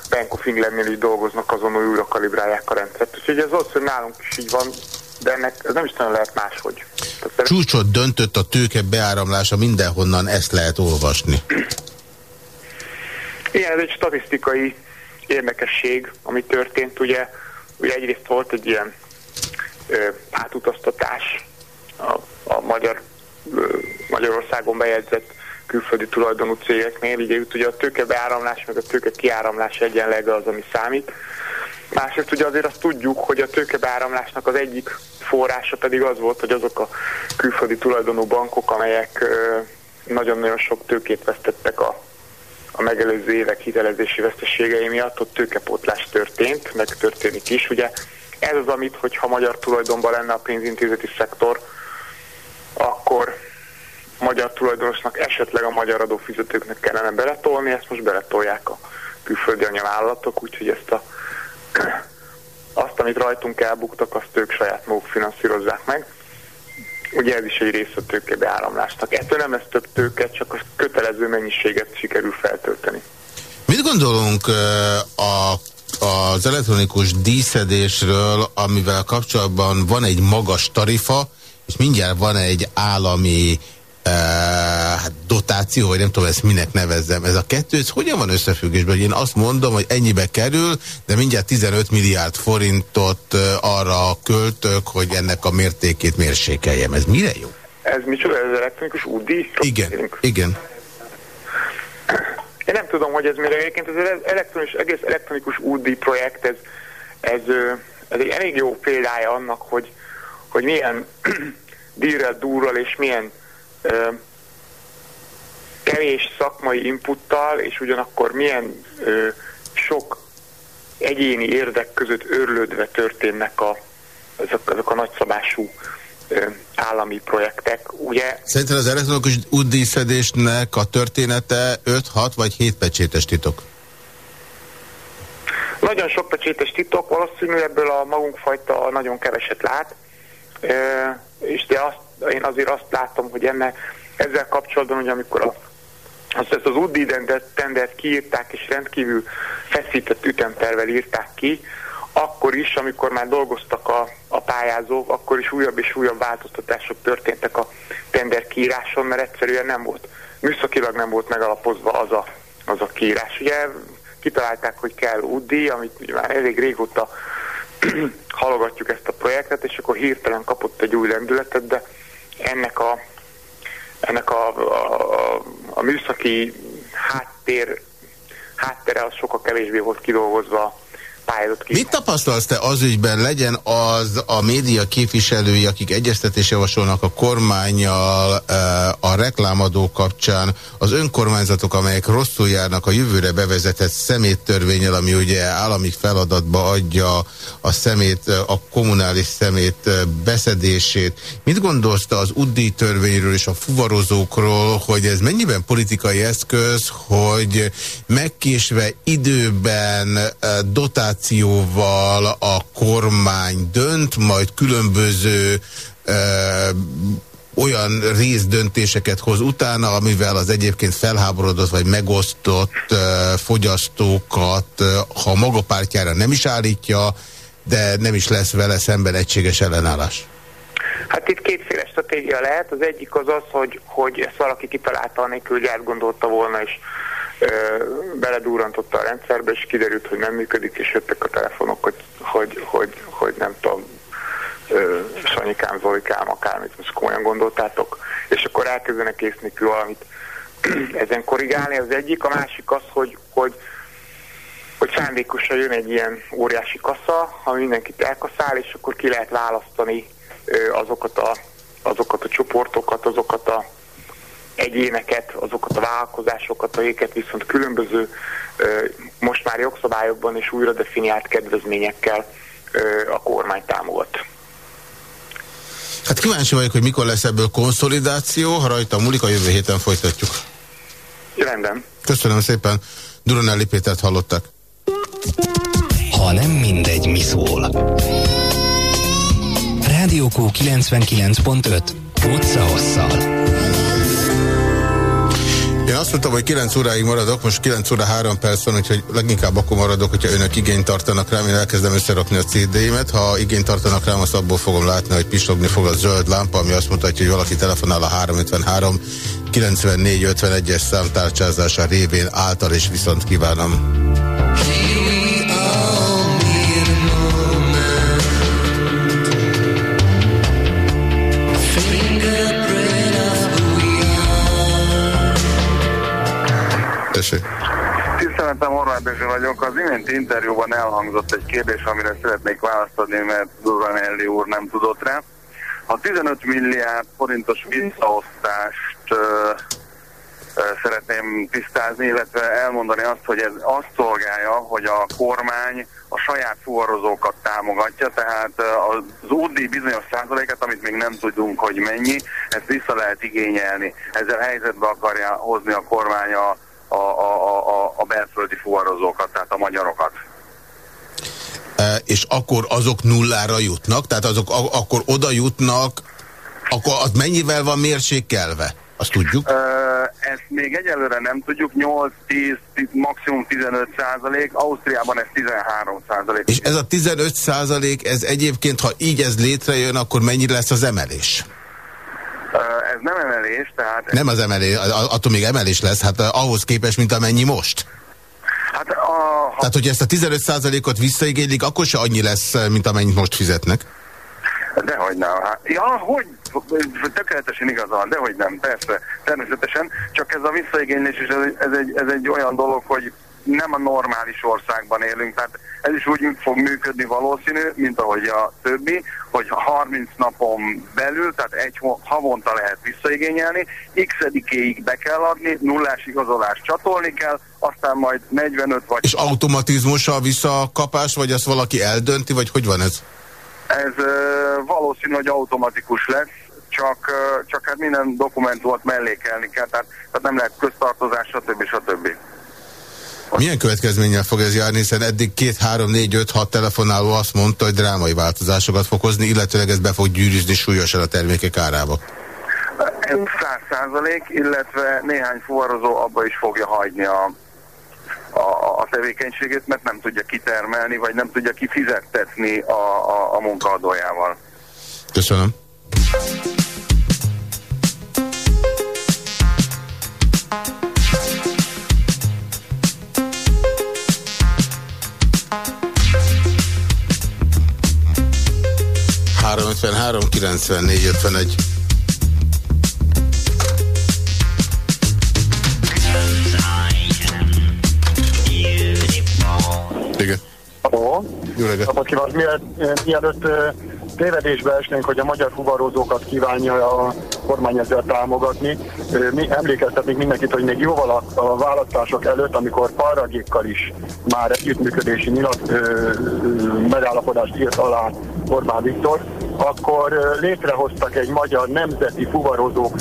Bank of Englandnél is dolgoznak azon, hogy újra kalibrálják a rendszert. Úgyhogy ez valószínűleg nálunk is így van, de ennek ez nem is nagyon lehet máshogy. Tehát, Csúcsot döntött a tőke beáramlása, mindenhonnan ezt lehet olvasni. Igen, ez egy statisztikai érdekesség, ami történt. Ugye, ugye egyrészt volt egy ilyen átutaztatás a, a magyar, Magyarországon bejegyzett külföldi tulajdonú cégeknél. Ugye itt ugye a tőkebeáramlás meg a tőke kiáramlás egyenlege az, ami számít. Másrészt ugye azért azt tudjuk, hogy a tőkebeáramlásnak az egyik forrása pedig az volt, hogy azok a külföldi tulajdonú bankok, amelyek nagyon-nagyon sok tőkét vesztettek a, a megelőző évek hitelezési veszteségei miatt, ott tőkepótlás történt, meg történik is. Ugye ez az, amit, hogyha magyar tulajdonban lenne a pénzintézeti szektor, akkor magyar tulajdonosnak esetleg a magyar adófizetőknek kellene beletolni, ezt most beletolják a külföldi anyavállalatok, úgyhogy ezt a, azt, amit rajtunk elbuktak, azt ők saját maguk finanszírozzák meg. Ugye ez is egy része a tőkebeáramlásnak. Ettől nem lesz több tőke, csak a kötelező mennyiséget sikerül feltölteni. Mit gondolunk a az elektronikus díszedésről, amivel kapcsolatban van egy magas tarifa, és mindjárt van egy állami hát dotáció, vagy nem tudom ezt minek nevezzem. Ez a kettő, ez hogyan van összefüggésben? Én azt mondom, hogy ennyibe kerül, de mindjárt 15 milliárd forintot uh, arra költök, hogy ennek a mértékét mérsékeljem. Ez mire jó? Ez micsoda, ez elektronikus útdíj? Igen, igen. Én nem tudom, hogy ez mire egyébként ez az elektronikus, egész elektronikus útdíj projekt, ez, ez, ez egy elég jó példája annak, hogy, hogy milyen *clears throat* dírrel, durral és milyen ö, kevés szakmai inputtal, és ugyanakkor milyen ö, sok egyéni érdek között örlődve történnek a, azok, azok a nagyszabású állami projektek. Ugye Szerintem az elektronikus útdíszedésnek a története 5, 6 vagy 7 pecsétes titok? Nagyon sok pecsétes titok, valószínű ebből a magunkfajta nagyon keveset lát, és de azt, én azért azt látom, hogy ennek ezzel kapcsolatban, hogy amikor a, azt, ezt az UDI tendert kiírták, és rendkívül feszített ütemtervel írták ki, akkor is, amikor már dolgoztak a, a pályázók, akkor is újabb és újabb változtatások történtek a tender kiíráson, mert egyszerűen nem volt, műszakilag nem volt megalapozva az a, az a kiírás. Ugye kitalálták, hogy kell UDI, amit már elég régóta *clears throat* halogatjuk ezt a projektet, és akkor hirtelen kapott egy új lendületet, de ennek a, ennek a, a, a műszaki háttér, háttere az sokkal kevésbé volt kidolgozva pályázat ki. Mit tapasztalsz te az ügyben, legyen az a média képviselői, akik egyeztetés javasolnak a kormányjal a reklámadó kapcsán, az önkormányzatok, amelyek rosszul járnak a jövőre bevezetett szeméttörvényel, ami ugye állami feladatba adja a szemét, a kommunális szemét beszedését. Mit gondolsz te az UDI törvényről és a fuvarozókról, hogy ez mennyiben politikai eszköz, hogy megkésve időben dotáció információval a kormány dönt, majd különböző ö, olyan részdöntéseket hoz utána, amivel az egyébként felháborodott vagy megosztott ö, fogyasztókat, ö, ha maga pártjára nem is állítja, de nem is lesz vele szemben egységes ellenállás. Hát itt kétféle stratégia lehet. Az egyik az az, hogy, hogy ezt valaki kitalálta, anélkül, hogy átgondolta volna, és beledúrantotta a rendszerbe, és kiderült, hogy nem működik, és jöttek a telefonok, hogy, hogy, hogy, hogy nem tudom, Sanyikám, Zolikám, akármit most komolyan gondoltátok, és akkor elkezdenek ész nélkül valamit *clears throat* ezen korrigálni. Az egyik, a másik az, hogy, hogy hogy szándékosan jön egy ilyen óriási kassa, ami mindenkit elkaszál, és akkor ki lehet választani azokat a, azokat a csoportokat, azokat a egyéneket, azokat a vállalkozásokat, amiket viszont különböző most már jogszabályokban és újra definiált kedvezményekkel a kormány támogat. Hát kíváncsi vagyok, hogy mikor lesz ebből konszolidáció, ha rajta múlik, a jövő héten folytatjuk. Rendben. Köszönöm szépen. Duronelli Pétert hallottak. Ha nem mindegy, mi szól. Rádió Q 99.5. Hossza-hosszal. Én azt mondtam, hogy 9 óráig maradok, most 9 óra 3 perc van, úgyhogy leginkább akkor maradok, hogyha önök igényt tartanak rám, én elkezdem összerakni a CD-imet. Ha igényt tartanak rám, azt abból fogom látni, hogy pislogni fog a zöld lámpa, ami azt mutatja, hogy valaki telefonál a 353 94 51-es számtárcsázása révén által és viszont kívánom. Tessék. Tiszteletem, Horváth Dezső vagyok. Az iménti interjúban elhangzott egy kérdés, amire szeretnék választ adni, mert Duranelli úr nem tudott rá. A 15 milliárd forintos visszaosztást ö, ö, szeretném tisztázni, illetve elmondani azt, hogy ez azt szolgálja, hogy a kormány a saját fuvarozókat támogatja, tehát az útdíj bizonyos százaléket, amit még nem tudunk, hogy mennyi, ezt vissza lehet igényelni. Ezzel helyzetbe akarja hozni a kormány a a, a, a, a belföldi fuvarozókat, tehát a magyarokat. E, és akkor azok nullára jutnak? Tehát azok a, akkor oda jutnak, akkor az mennyivel van mérsékelve? Azt tudjuk? Ö, ezt még egyelőre nem tudjuk, 8-10, maximum 15 százalék, Ausztriában ez 13 százalék. És ez a 15 százalék, ez egyébként, ha így ez létrejön, akkor mennyi lesz az emelés? Ez nem emelés, tehát... Nem az emelés, attól még emelés lesz, hát ahhoz képest, mint amennyi most. Hát a. Tehát, hogy ezt a 15%-ot visszaigénylik, akkor se annyi lesz, mint amennyit most fizetnek. Dehogy nem. Hát, ja, hogy? Tökéletesen igazán, dehogy nem, persze, természetesen. Csak ez a visszaigénylés, és ez, ez, egy, ez egy olyan dolog, hogy nem a normális országban élünk, tehát ez is úgy fog működni valószínű, mint ahogy a többi, hogy 30 napon belül, tehát egy havonta lehet visszaigényelni, x éig be kell adni, nullás igazolást csatolni kell, aztán majd 45 vagy... És automatizmus a visszakapás, vagy ezt valaki eldönti, vagy hogy van ez? Ez valószínű, hogy automatikus lesz, csak, csak hát minden dokumentumot mellékelni kell, tehát, tehát nem lehet köztartozás, stb. stb. Milyen következménnyel fog ez járni, hiszen eddig két, három, négy, öt, hat telefonáló azt mondta, hogy drámai változásokat fog hozni, illetőleg ez be fog gyűrűzni súlyosan a termékek árába. Száz százalék, illetve néhány fuvarozó abba is fogja hagyni a, a, a tevékenységét, mert nem tudja kitermelni, vagy nem tudja kifizettetni a, a, a munkaadójával. Köszönöm. Három 53 94 51. Igen. Jó reggelt. napot kívánok. Mielőtt, mielőtt ö, tévedésbe esnénk, hogy a magyar fuvarozókat kívánja a kormány ezzel támogatni, mi emlékeztetnénk mindenkit, hogy még jóval a, a választások előtt, amikor Parragékkal is már együttműködési nyilat, ö, ö, megállapodást írt alá Orbán Viktor, akkor létrehoztak egy magyar nemzeti fuvarozók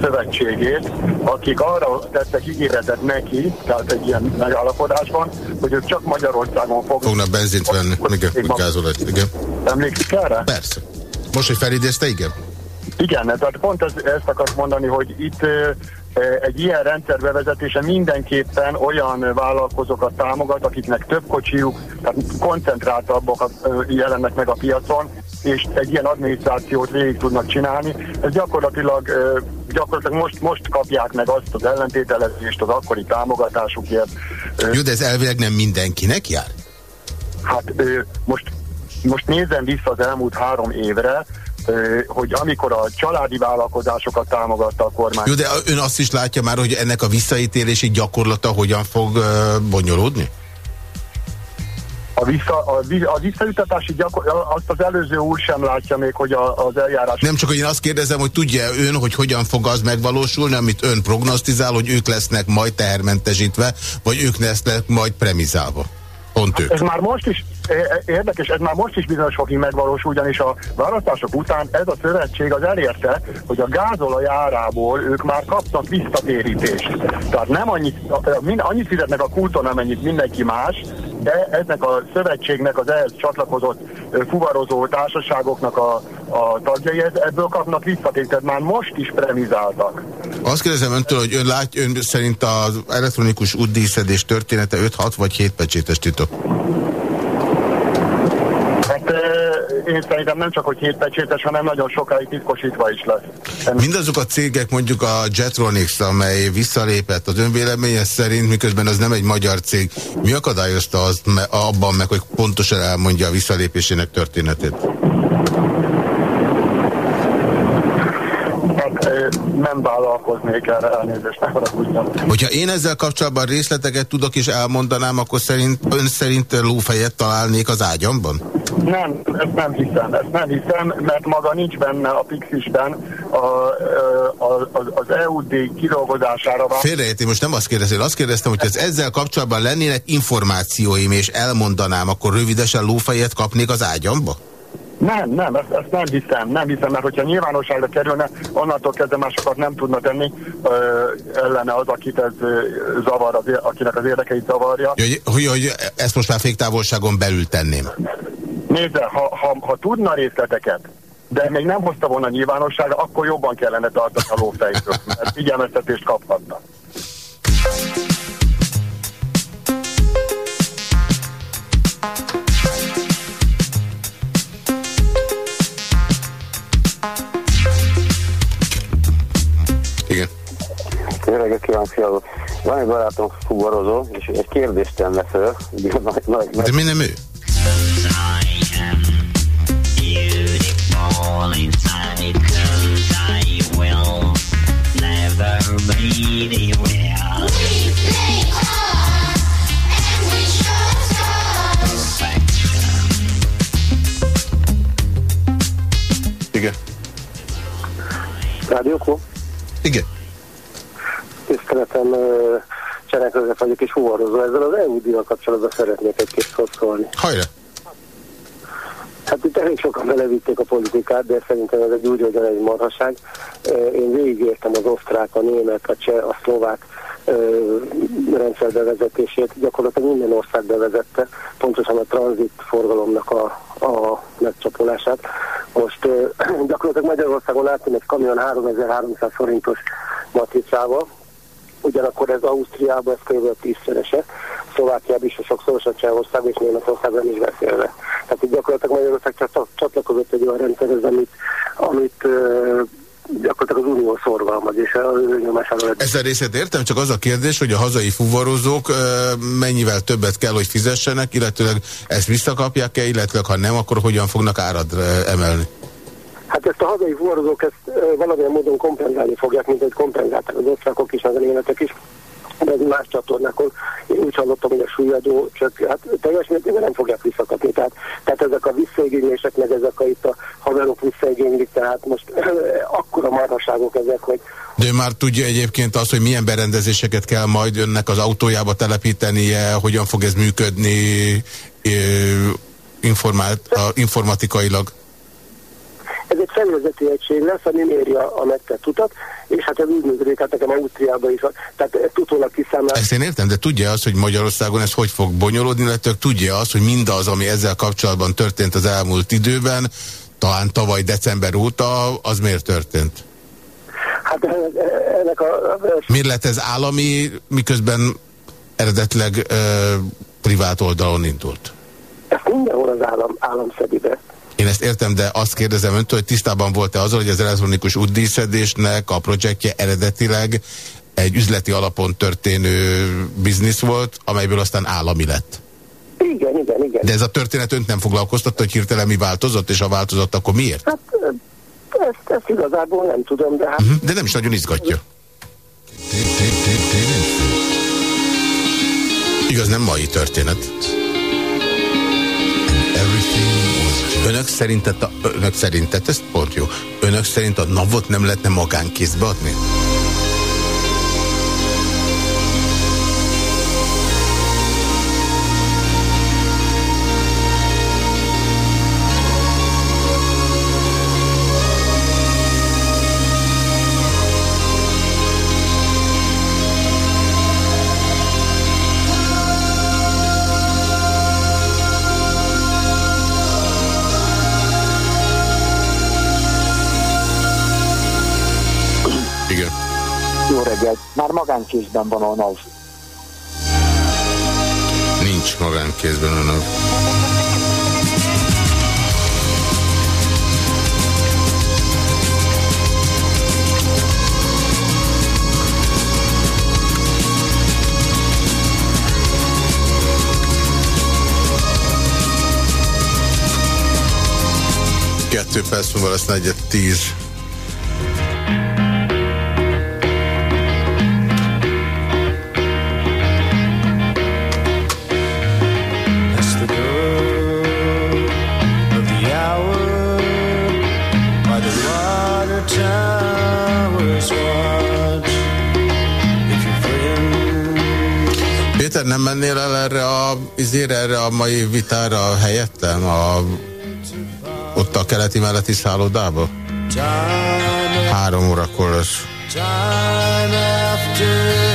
szövetségét, akik arra tettek ígéretet neki, tehát egy ilyen megállapodásban, hogy ők csak Magyarországon fognak. Fognak benzint venni, igen, vagy gázolajt, igen. Emlékszik erre? Persze. Most, hogy felidézte, igen? Igen, tehát pont ez, ezt akarok mondani, hogy itt egy ilyen rendszer bevezetése mindenképpen olyan vállalkozókat támogat, akiknek több kocsijuk, tehát koncentráltabbakat ö, jelennek meg a piacon, és egy ilyen adminisztrációt végig tudnak csinálni. Ez gyakorlatilag, gyakorlatilag most, most kapják meg azt az ellentételezést az akkori támogatásukért. Jó, de ez elvileg nem mindenkinek jár? Hát most most nézzen vissza az elmúlt három évre, hogy amikor a családi vállalkozásokat támogatta a kormány. Jó, de ön azt is látja már, hogy ennek a visszaítélési gyakorlata hogyan fog bonyolódni? A, vissza, a, a visszaütetási gyakor, azt az előző úr sem látja még, hogy a, az eljárás... Nem csak, hogy én azt kérdezem, hogy tudja ön, hogy hogyan fog az megvalósulni, amit ön prognosztizál, hogy ők lesznek majd tehermentesítve, vagy ők lesznek majd premizálva. Pont ők. Ez már most is érdekes, ez már most is bizonyos fokig megvalósul, ugyanis a választások után ez a szövetség az elérte, hogy a gázolaj árából ők már kapnak visszatérítést. Tehát nem annyit, min- annyit fizetnek a kulton, amennyit mindenki más, de eznek a szövetségnek az ehhez csatlakozott fuvarozó társaságoknak a, a tagjai ebből kapnak visszatérítést, már most is premizáltak. Azt kérdezem öntől, hogy ön, lát, ön szerint az elektronikus útdíszedés története 5-6 vagy 7 pecsétes titok? Én szerintem nem csak, hogy hétpecsétes, hanem nagyon sokáig titkosítva is lesz. Mindazok a cégek, mondjuk a Jetronics, amely visszalépett az önvéleménye szerint, miközben az nem egy magyar cég, mi akadályozta azt abban meg, hogy pontosan elmondja a visszalépésének történetét? Hát nem vállalkoznék erre, elnézést, ne haragudjon. Hogyha én ezzel kapcsolatban részleteket tudok és elmondanám, akkor szerint, ön szerint lófejet találnék az ágyamban? Nem, ezt nem hiszem, ezt nem hiszem, mert maga nincs benne a Pixisben a, a, az, az EUD kidolgozására. Félreérti, most nem azt kérdezem, azt kérdeztem, hogy ez ezzel kapcsolatban lennének információim és elmondanám, akkor rövidesen lófejet kapnék az ágyamba? Nem, nem, ezt, ezt nem hiszem, nem hiszem, mert hogyha nyilvánosságra kerülne, onnantól kezdve másokat nem tudna tenni ö, ellene az, akit ez ö, zavar, az, akinek az érdekeit zavarja. Hogy, hogy, hogy ezt most már féktávolságon belül tenném. Nézze, ha, ha, ha tudna részleteket, de még nem hozta volna nyilvánosságra, akkor jobban kellene tartani a lófejtől, mert figyelmeztetést kaphatna. Igen. Jó reggelt kívánok, fiatalok! Van egy barátom fuvarozó, és egy kérdést tenne föl. *laughs* Nagy, nagy, De mi nem ő? Beautiful inside, 'cause I will never be real. We play hard and we show perfection. Igen. Rádiókó? Igen. Tiszteletem, ö, Csereközef vagyok és fuvarozó. Ezzel az EU-díjjal kapcsolatban szeretnék egy-két szót szólni. Hajrá! Hát itt elég sokan belevitték a politikát, de szerintem ez egy úgy, hogy egy marhaság. Én végigértem az osztrák, a német, a cseh, a szlovák rendszer bevezetését. Gyakorlatilag minden ország bevezette, pontosan a tranzit forgalomnak a, a megcsapolását. Most *clears throat* gyakorlatilag Magyarországon átjön egy kamion 3300 forintos matricával, ugyanakkor ez Ausztriában ez kb. tízszerese, Szlovákiában is a sokszorosan Csehország és Németországban is beszélve. Tehát itt gyakorlatilag Magyarország csak csatlakozott egy olyan rendszerhez, amit, amit gyakorlatilag az Unió szorgalmaz, és az ő nyomására lett. Ezt a részét értem, csak az a kérdés, hogy a hazai fuvarozók mennyivel többet kell, hogy fizessenek, illetőleg ezt visszakapják-e, illetve ha nem, akkor hogyan fognak árad emelni? Hát ezt a hazai fuvarozók ezt valamilyen módon kompenzálni fogják, mint hogy kompenzálták az osztrákok is, meg a németek is. Ez más csatornákon. Én úgy hallottam, hogy a súlyadó csak hát teljes mértékben nem fogják visszakapni. Tehát, tehát ezek a visszaigénylések, meg ezek a itt a haverok visszaigénylik, tehát most *clears throat* akkora marhaságok ezek, hogy De ő már tudja egyébként azt, hogy milyen berendezéseket kell majd önnek az autójába telepítenie, hogyan fog ez működni informált, a, informatikailag. Ez egy felvezető egység lesz, ami méri a, a megtett utat, és hát ez úgy működik, hát nekem Ausztriában is, tehát ezt utólag kiszámlál. Ezt én értem, de tudja azt, hogy Magyarországon ez hogy fog bonyolódni, illetve tudja azt, hogy mindaz, ami ezzel kapcsolatban történt az elmúlt időben, talán tavaly december óta, az miért történt? Hát e- e- ennek a, a Miért lett ez állami, miközben eredetileg ö, privát oldalon indult? ezt mindenhol az állam, állam szedi be. Én ezt értem, de azt kérdezem öntől, hogy tisztában volt-e azzal, hogy az elektronikus útdíszedésnek a projektje eredetileg egy üzleti alapon történő biznisz volt, amelyből aztán állami lett. Igen, igen, igen. De ez a történet önt nem foglalkoztatta, hogy hirtelen mi változott, és ha változott, akkor miért? Hát ezt, ezt igazából nem tudom, de hát... Uh -huh. De nem is nagyon izgatja. Igaz, nem mai történet. Önök szerintet, a, önök szerintet, ez pont jó, önök szerint a navot nem lehetne magánkézbe adni? Van a NAV. Nincs magánkézben a NAV. Kettő perc múlva lesz negyed tíz. Mennél el erre a, izére, erre a mai vitára helyettem? A, ott a keleti melletti szállodába? Három órakor lesz. time after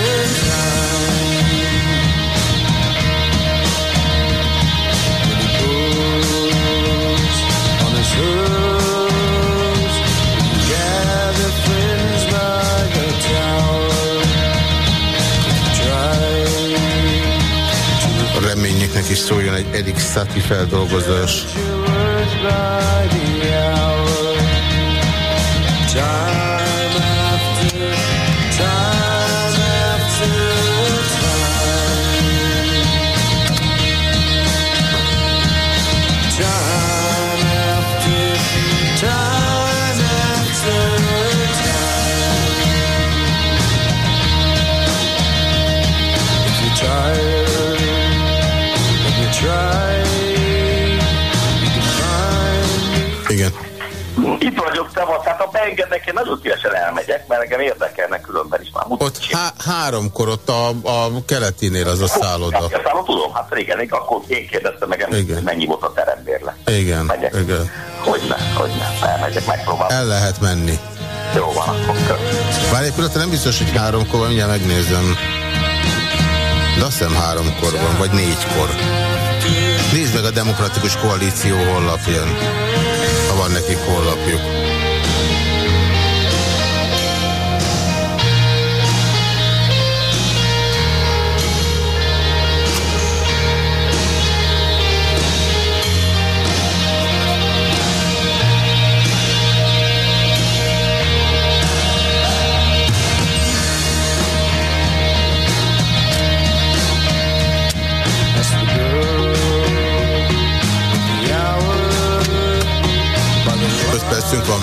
is szóljon egy Erik Satie feldolgozás. Itt vagyok, te tehát ha beengednek, én nagyon szívesen elmegyek, mert engem érdekelnek különben is már. Ott há háromkor ott a, a keletinél az a szálloda. Aztán tudom, hát régen, még akkor én kérdeztem meg, emlékszem, hogy mennyi volt a terembérle. Igen, Megyek. igen. Hogyne, hogyne, elmegyek, megpróbálom. El lehet menni. Jó van, akkor köszönöm. Várj egy pillanat, nem biztos, hogy háromkor van, mindjárt megnézem. De azt hiszem háromkor van, vagy négykor. Nézd meg a Demokratikus Koalíció honlapján, nekik honlapjuk.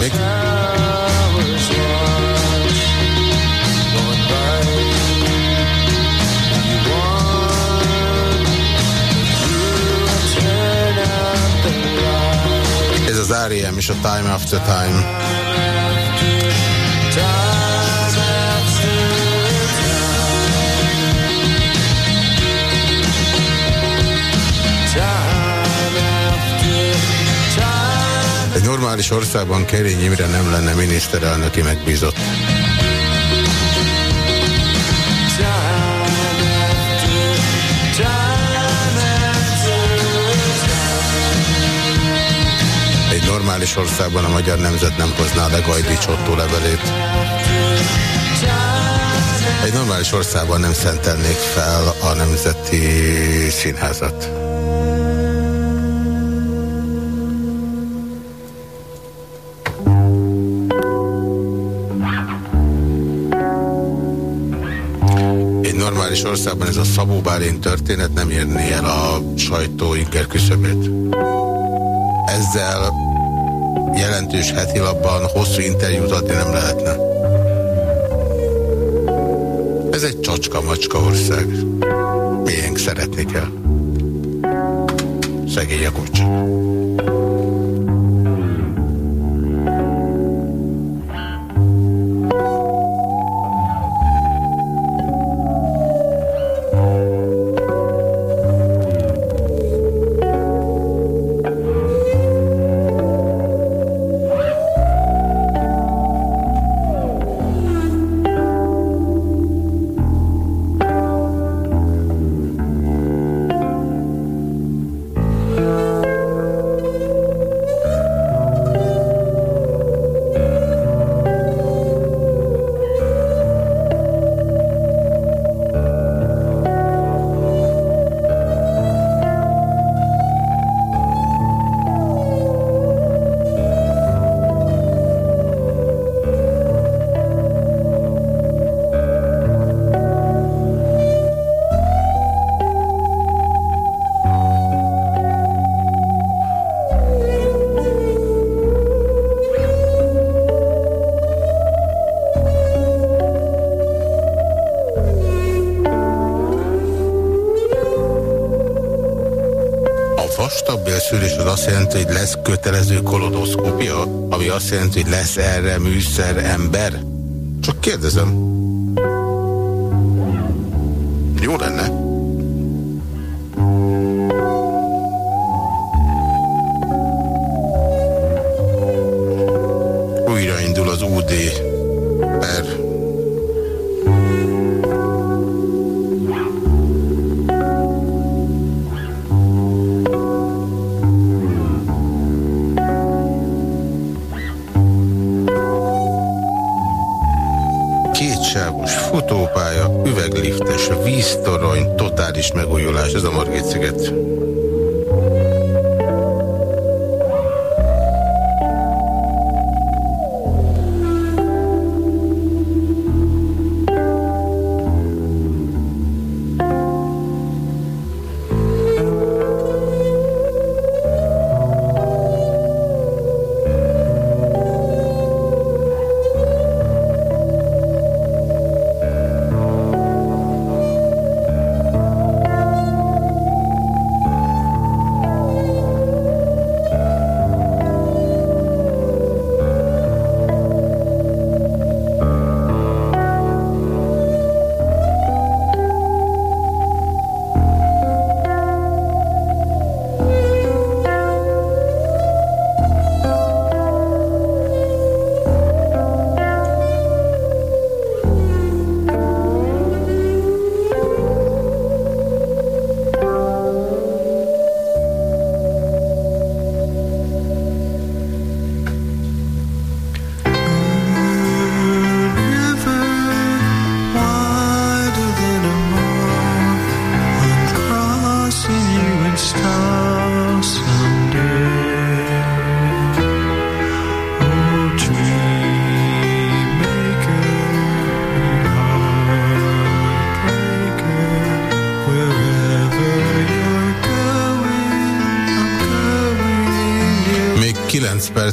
Light. Ez az R.E.M. a Time After. Time Egy normális országban Kerény Imre nem lenne miniszterelnöki megbízott. Egy normális országban a magyar nemzet nem hozná le Gajdi Csottó levelét. Egy normális országban nem szentelnék fel a Nemzeti Színházat. Más országban ez a Szabó Bálint történet nem érné el a sajtó inger küszöbét. Ezzel jelentős heti labban hosszú interjút adni nem lehetne. Ez egy csacska-macska ország. Miénk szeretni kell. Jakobcsak. A kötelező kolonoszkópia, ami azt jelenti, hogy lesz erre műszer ember? Csak kérdezem.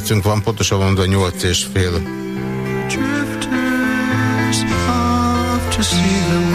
Percünk van, pontosan mondva 8 és fél. drifters off to see the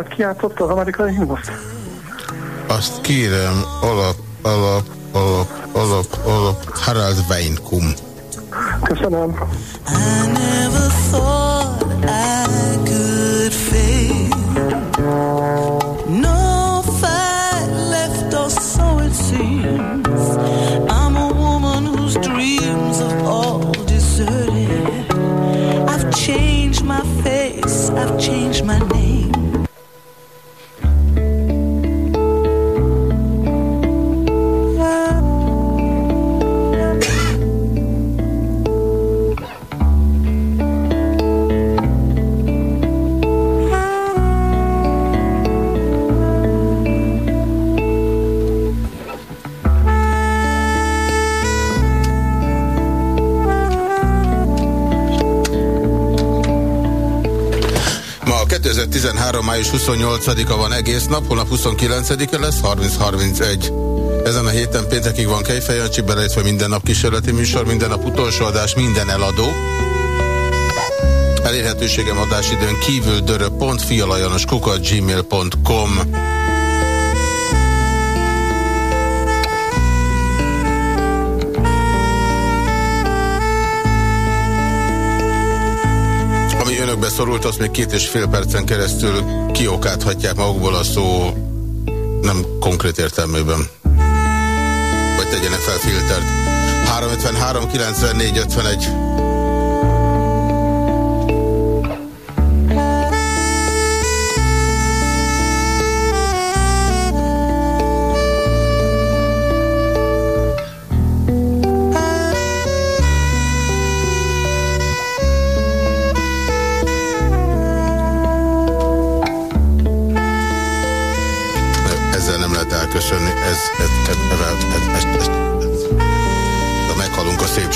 Megmondaná, hogy ki játszotta az amerikai himnuszt? Azt kérem, alap, alap, alap, alap, alap, Harald Weinkum. Köszönöm. 2013. május 28-a van egész nap, holnap 29-e lesz, 30-31. Ezen a héten péntekig van Kejfej Jancsi, beleértve minden nap kísérleti műsor, minden nap utolsó adás, minden eladó. Elérhetőségem adásidőn kívül dörö.fialajanos kukat gmail.com szorult, azt még két és fél percen keresztül kiokáthatják magukból a szó nem konkrét értelmében. Vagy tegyenek fel filtert. 353 94 51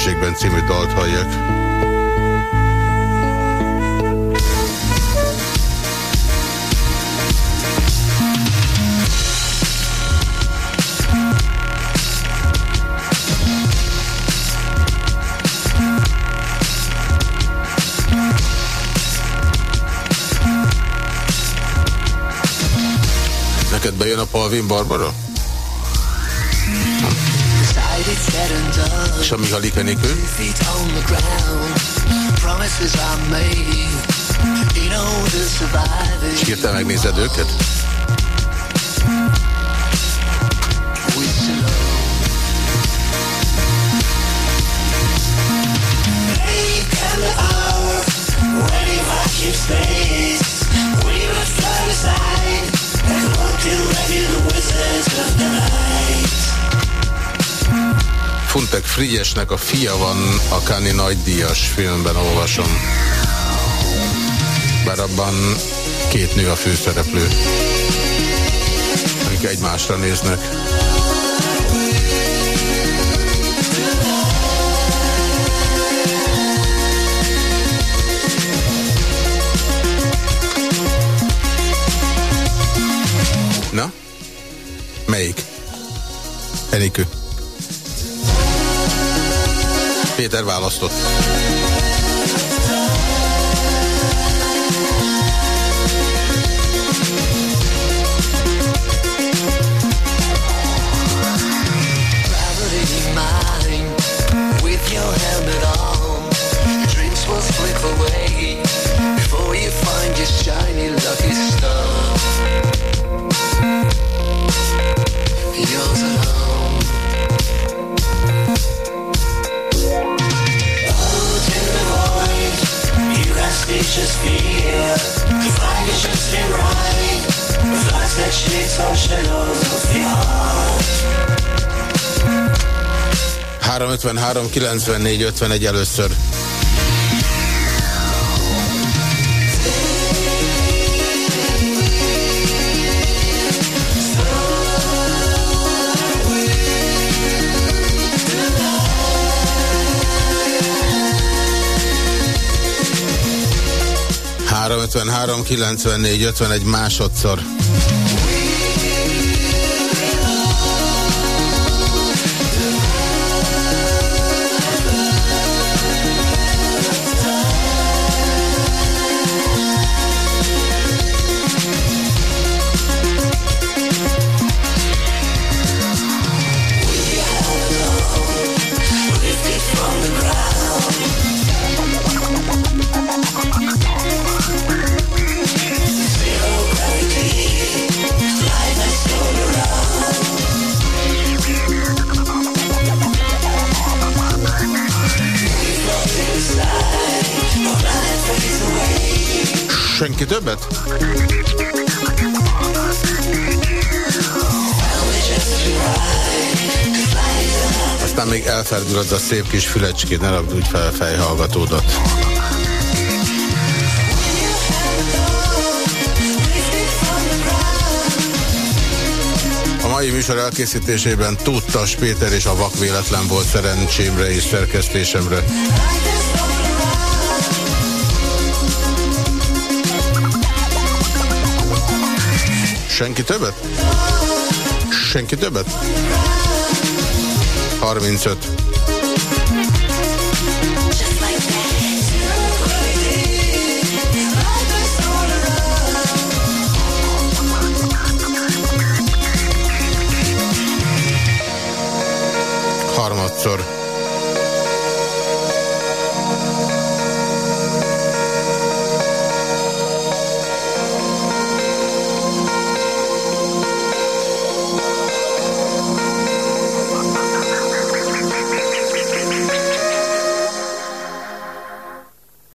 Szépségben című dalt hallják. Neked bejön a Palvin Barbara? We slow. Hey, come the hour. When you watch your space. We will fly aside. And walk to ready the wizards of the night. Funtek Frigyesnek a fia van a Káni nagydíjas filmben, olvasom. Bár abban két nő a főszereplő, akik egymásra néznek. Na? Melyik? Enikő. Péter választott. 353 94 51 először. Három ötven három kilencvennégy ötvenegy másodszor. Senki többet? Aztán még elferdül az a szép kis fülecskét, ne rakd úgy fel a fejhallgatódat. A mai műsor elkészítésében Tudtas Péter és a vak véletlen volt szerencsémre és szerkesztésemre. Senki többet? Senki többet? 35. Harmadszor.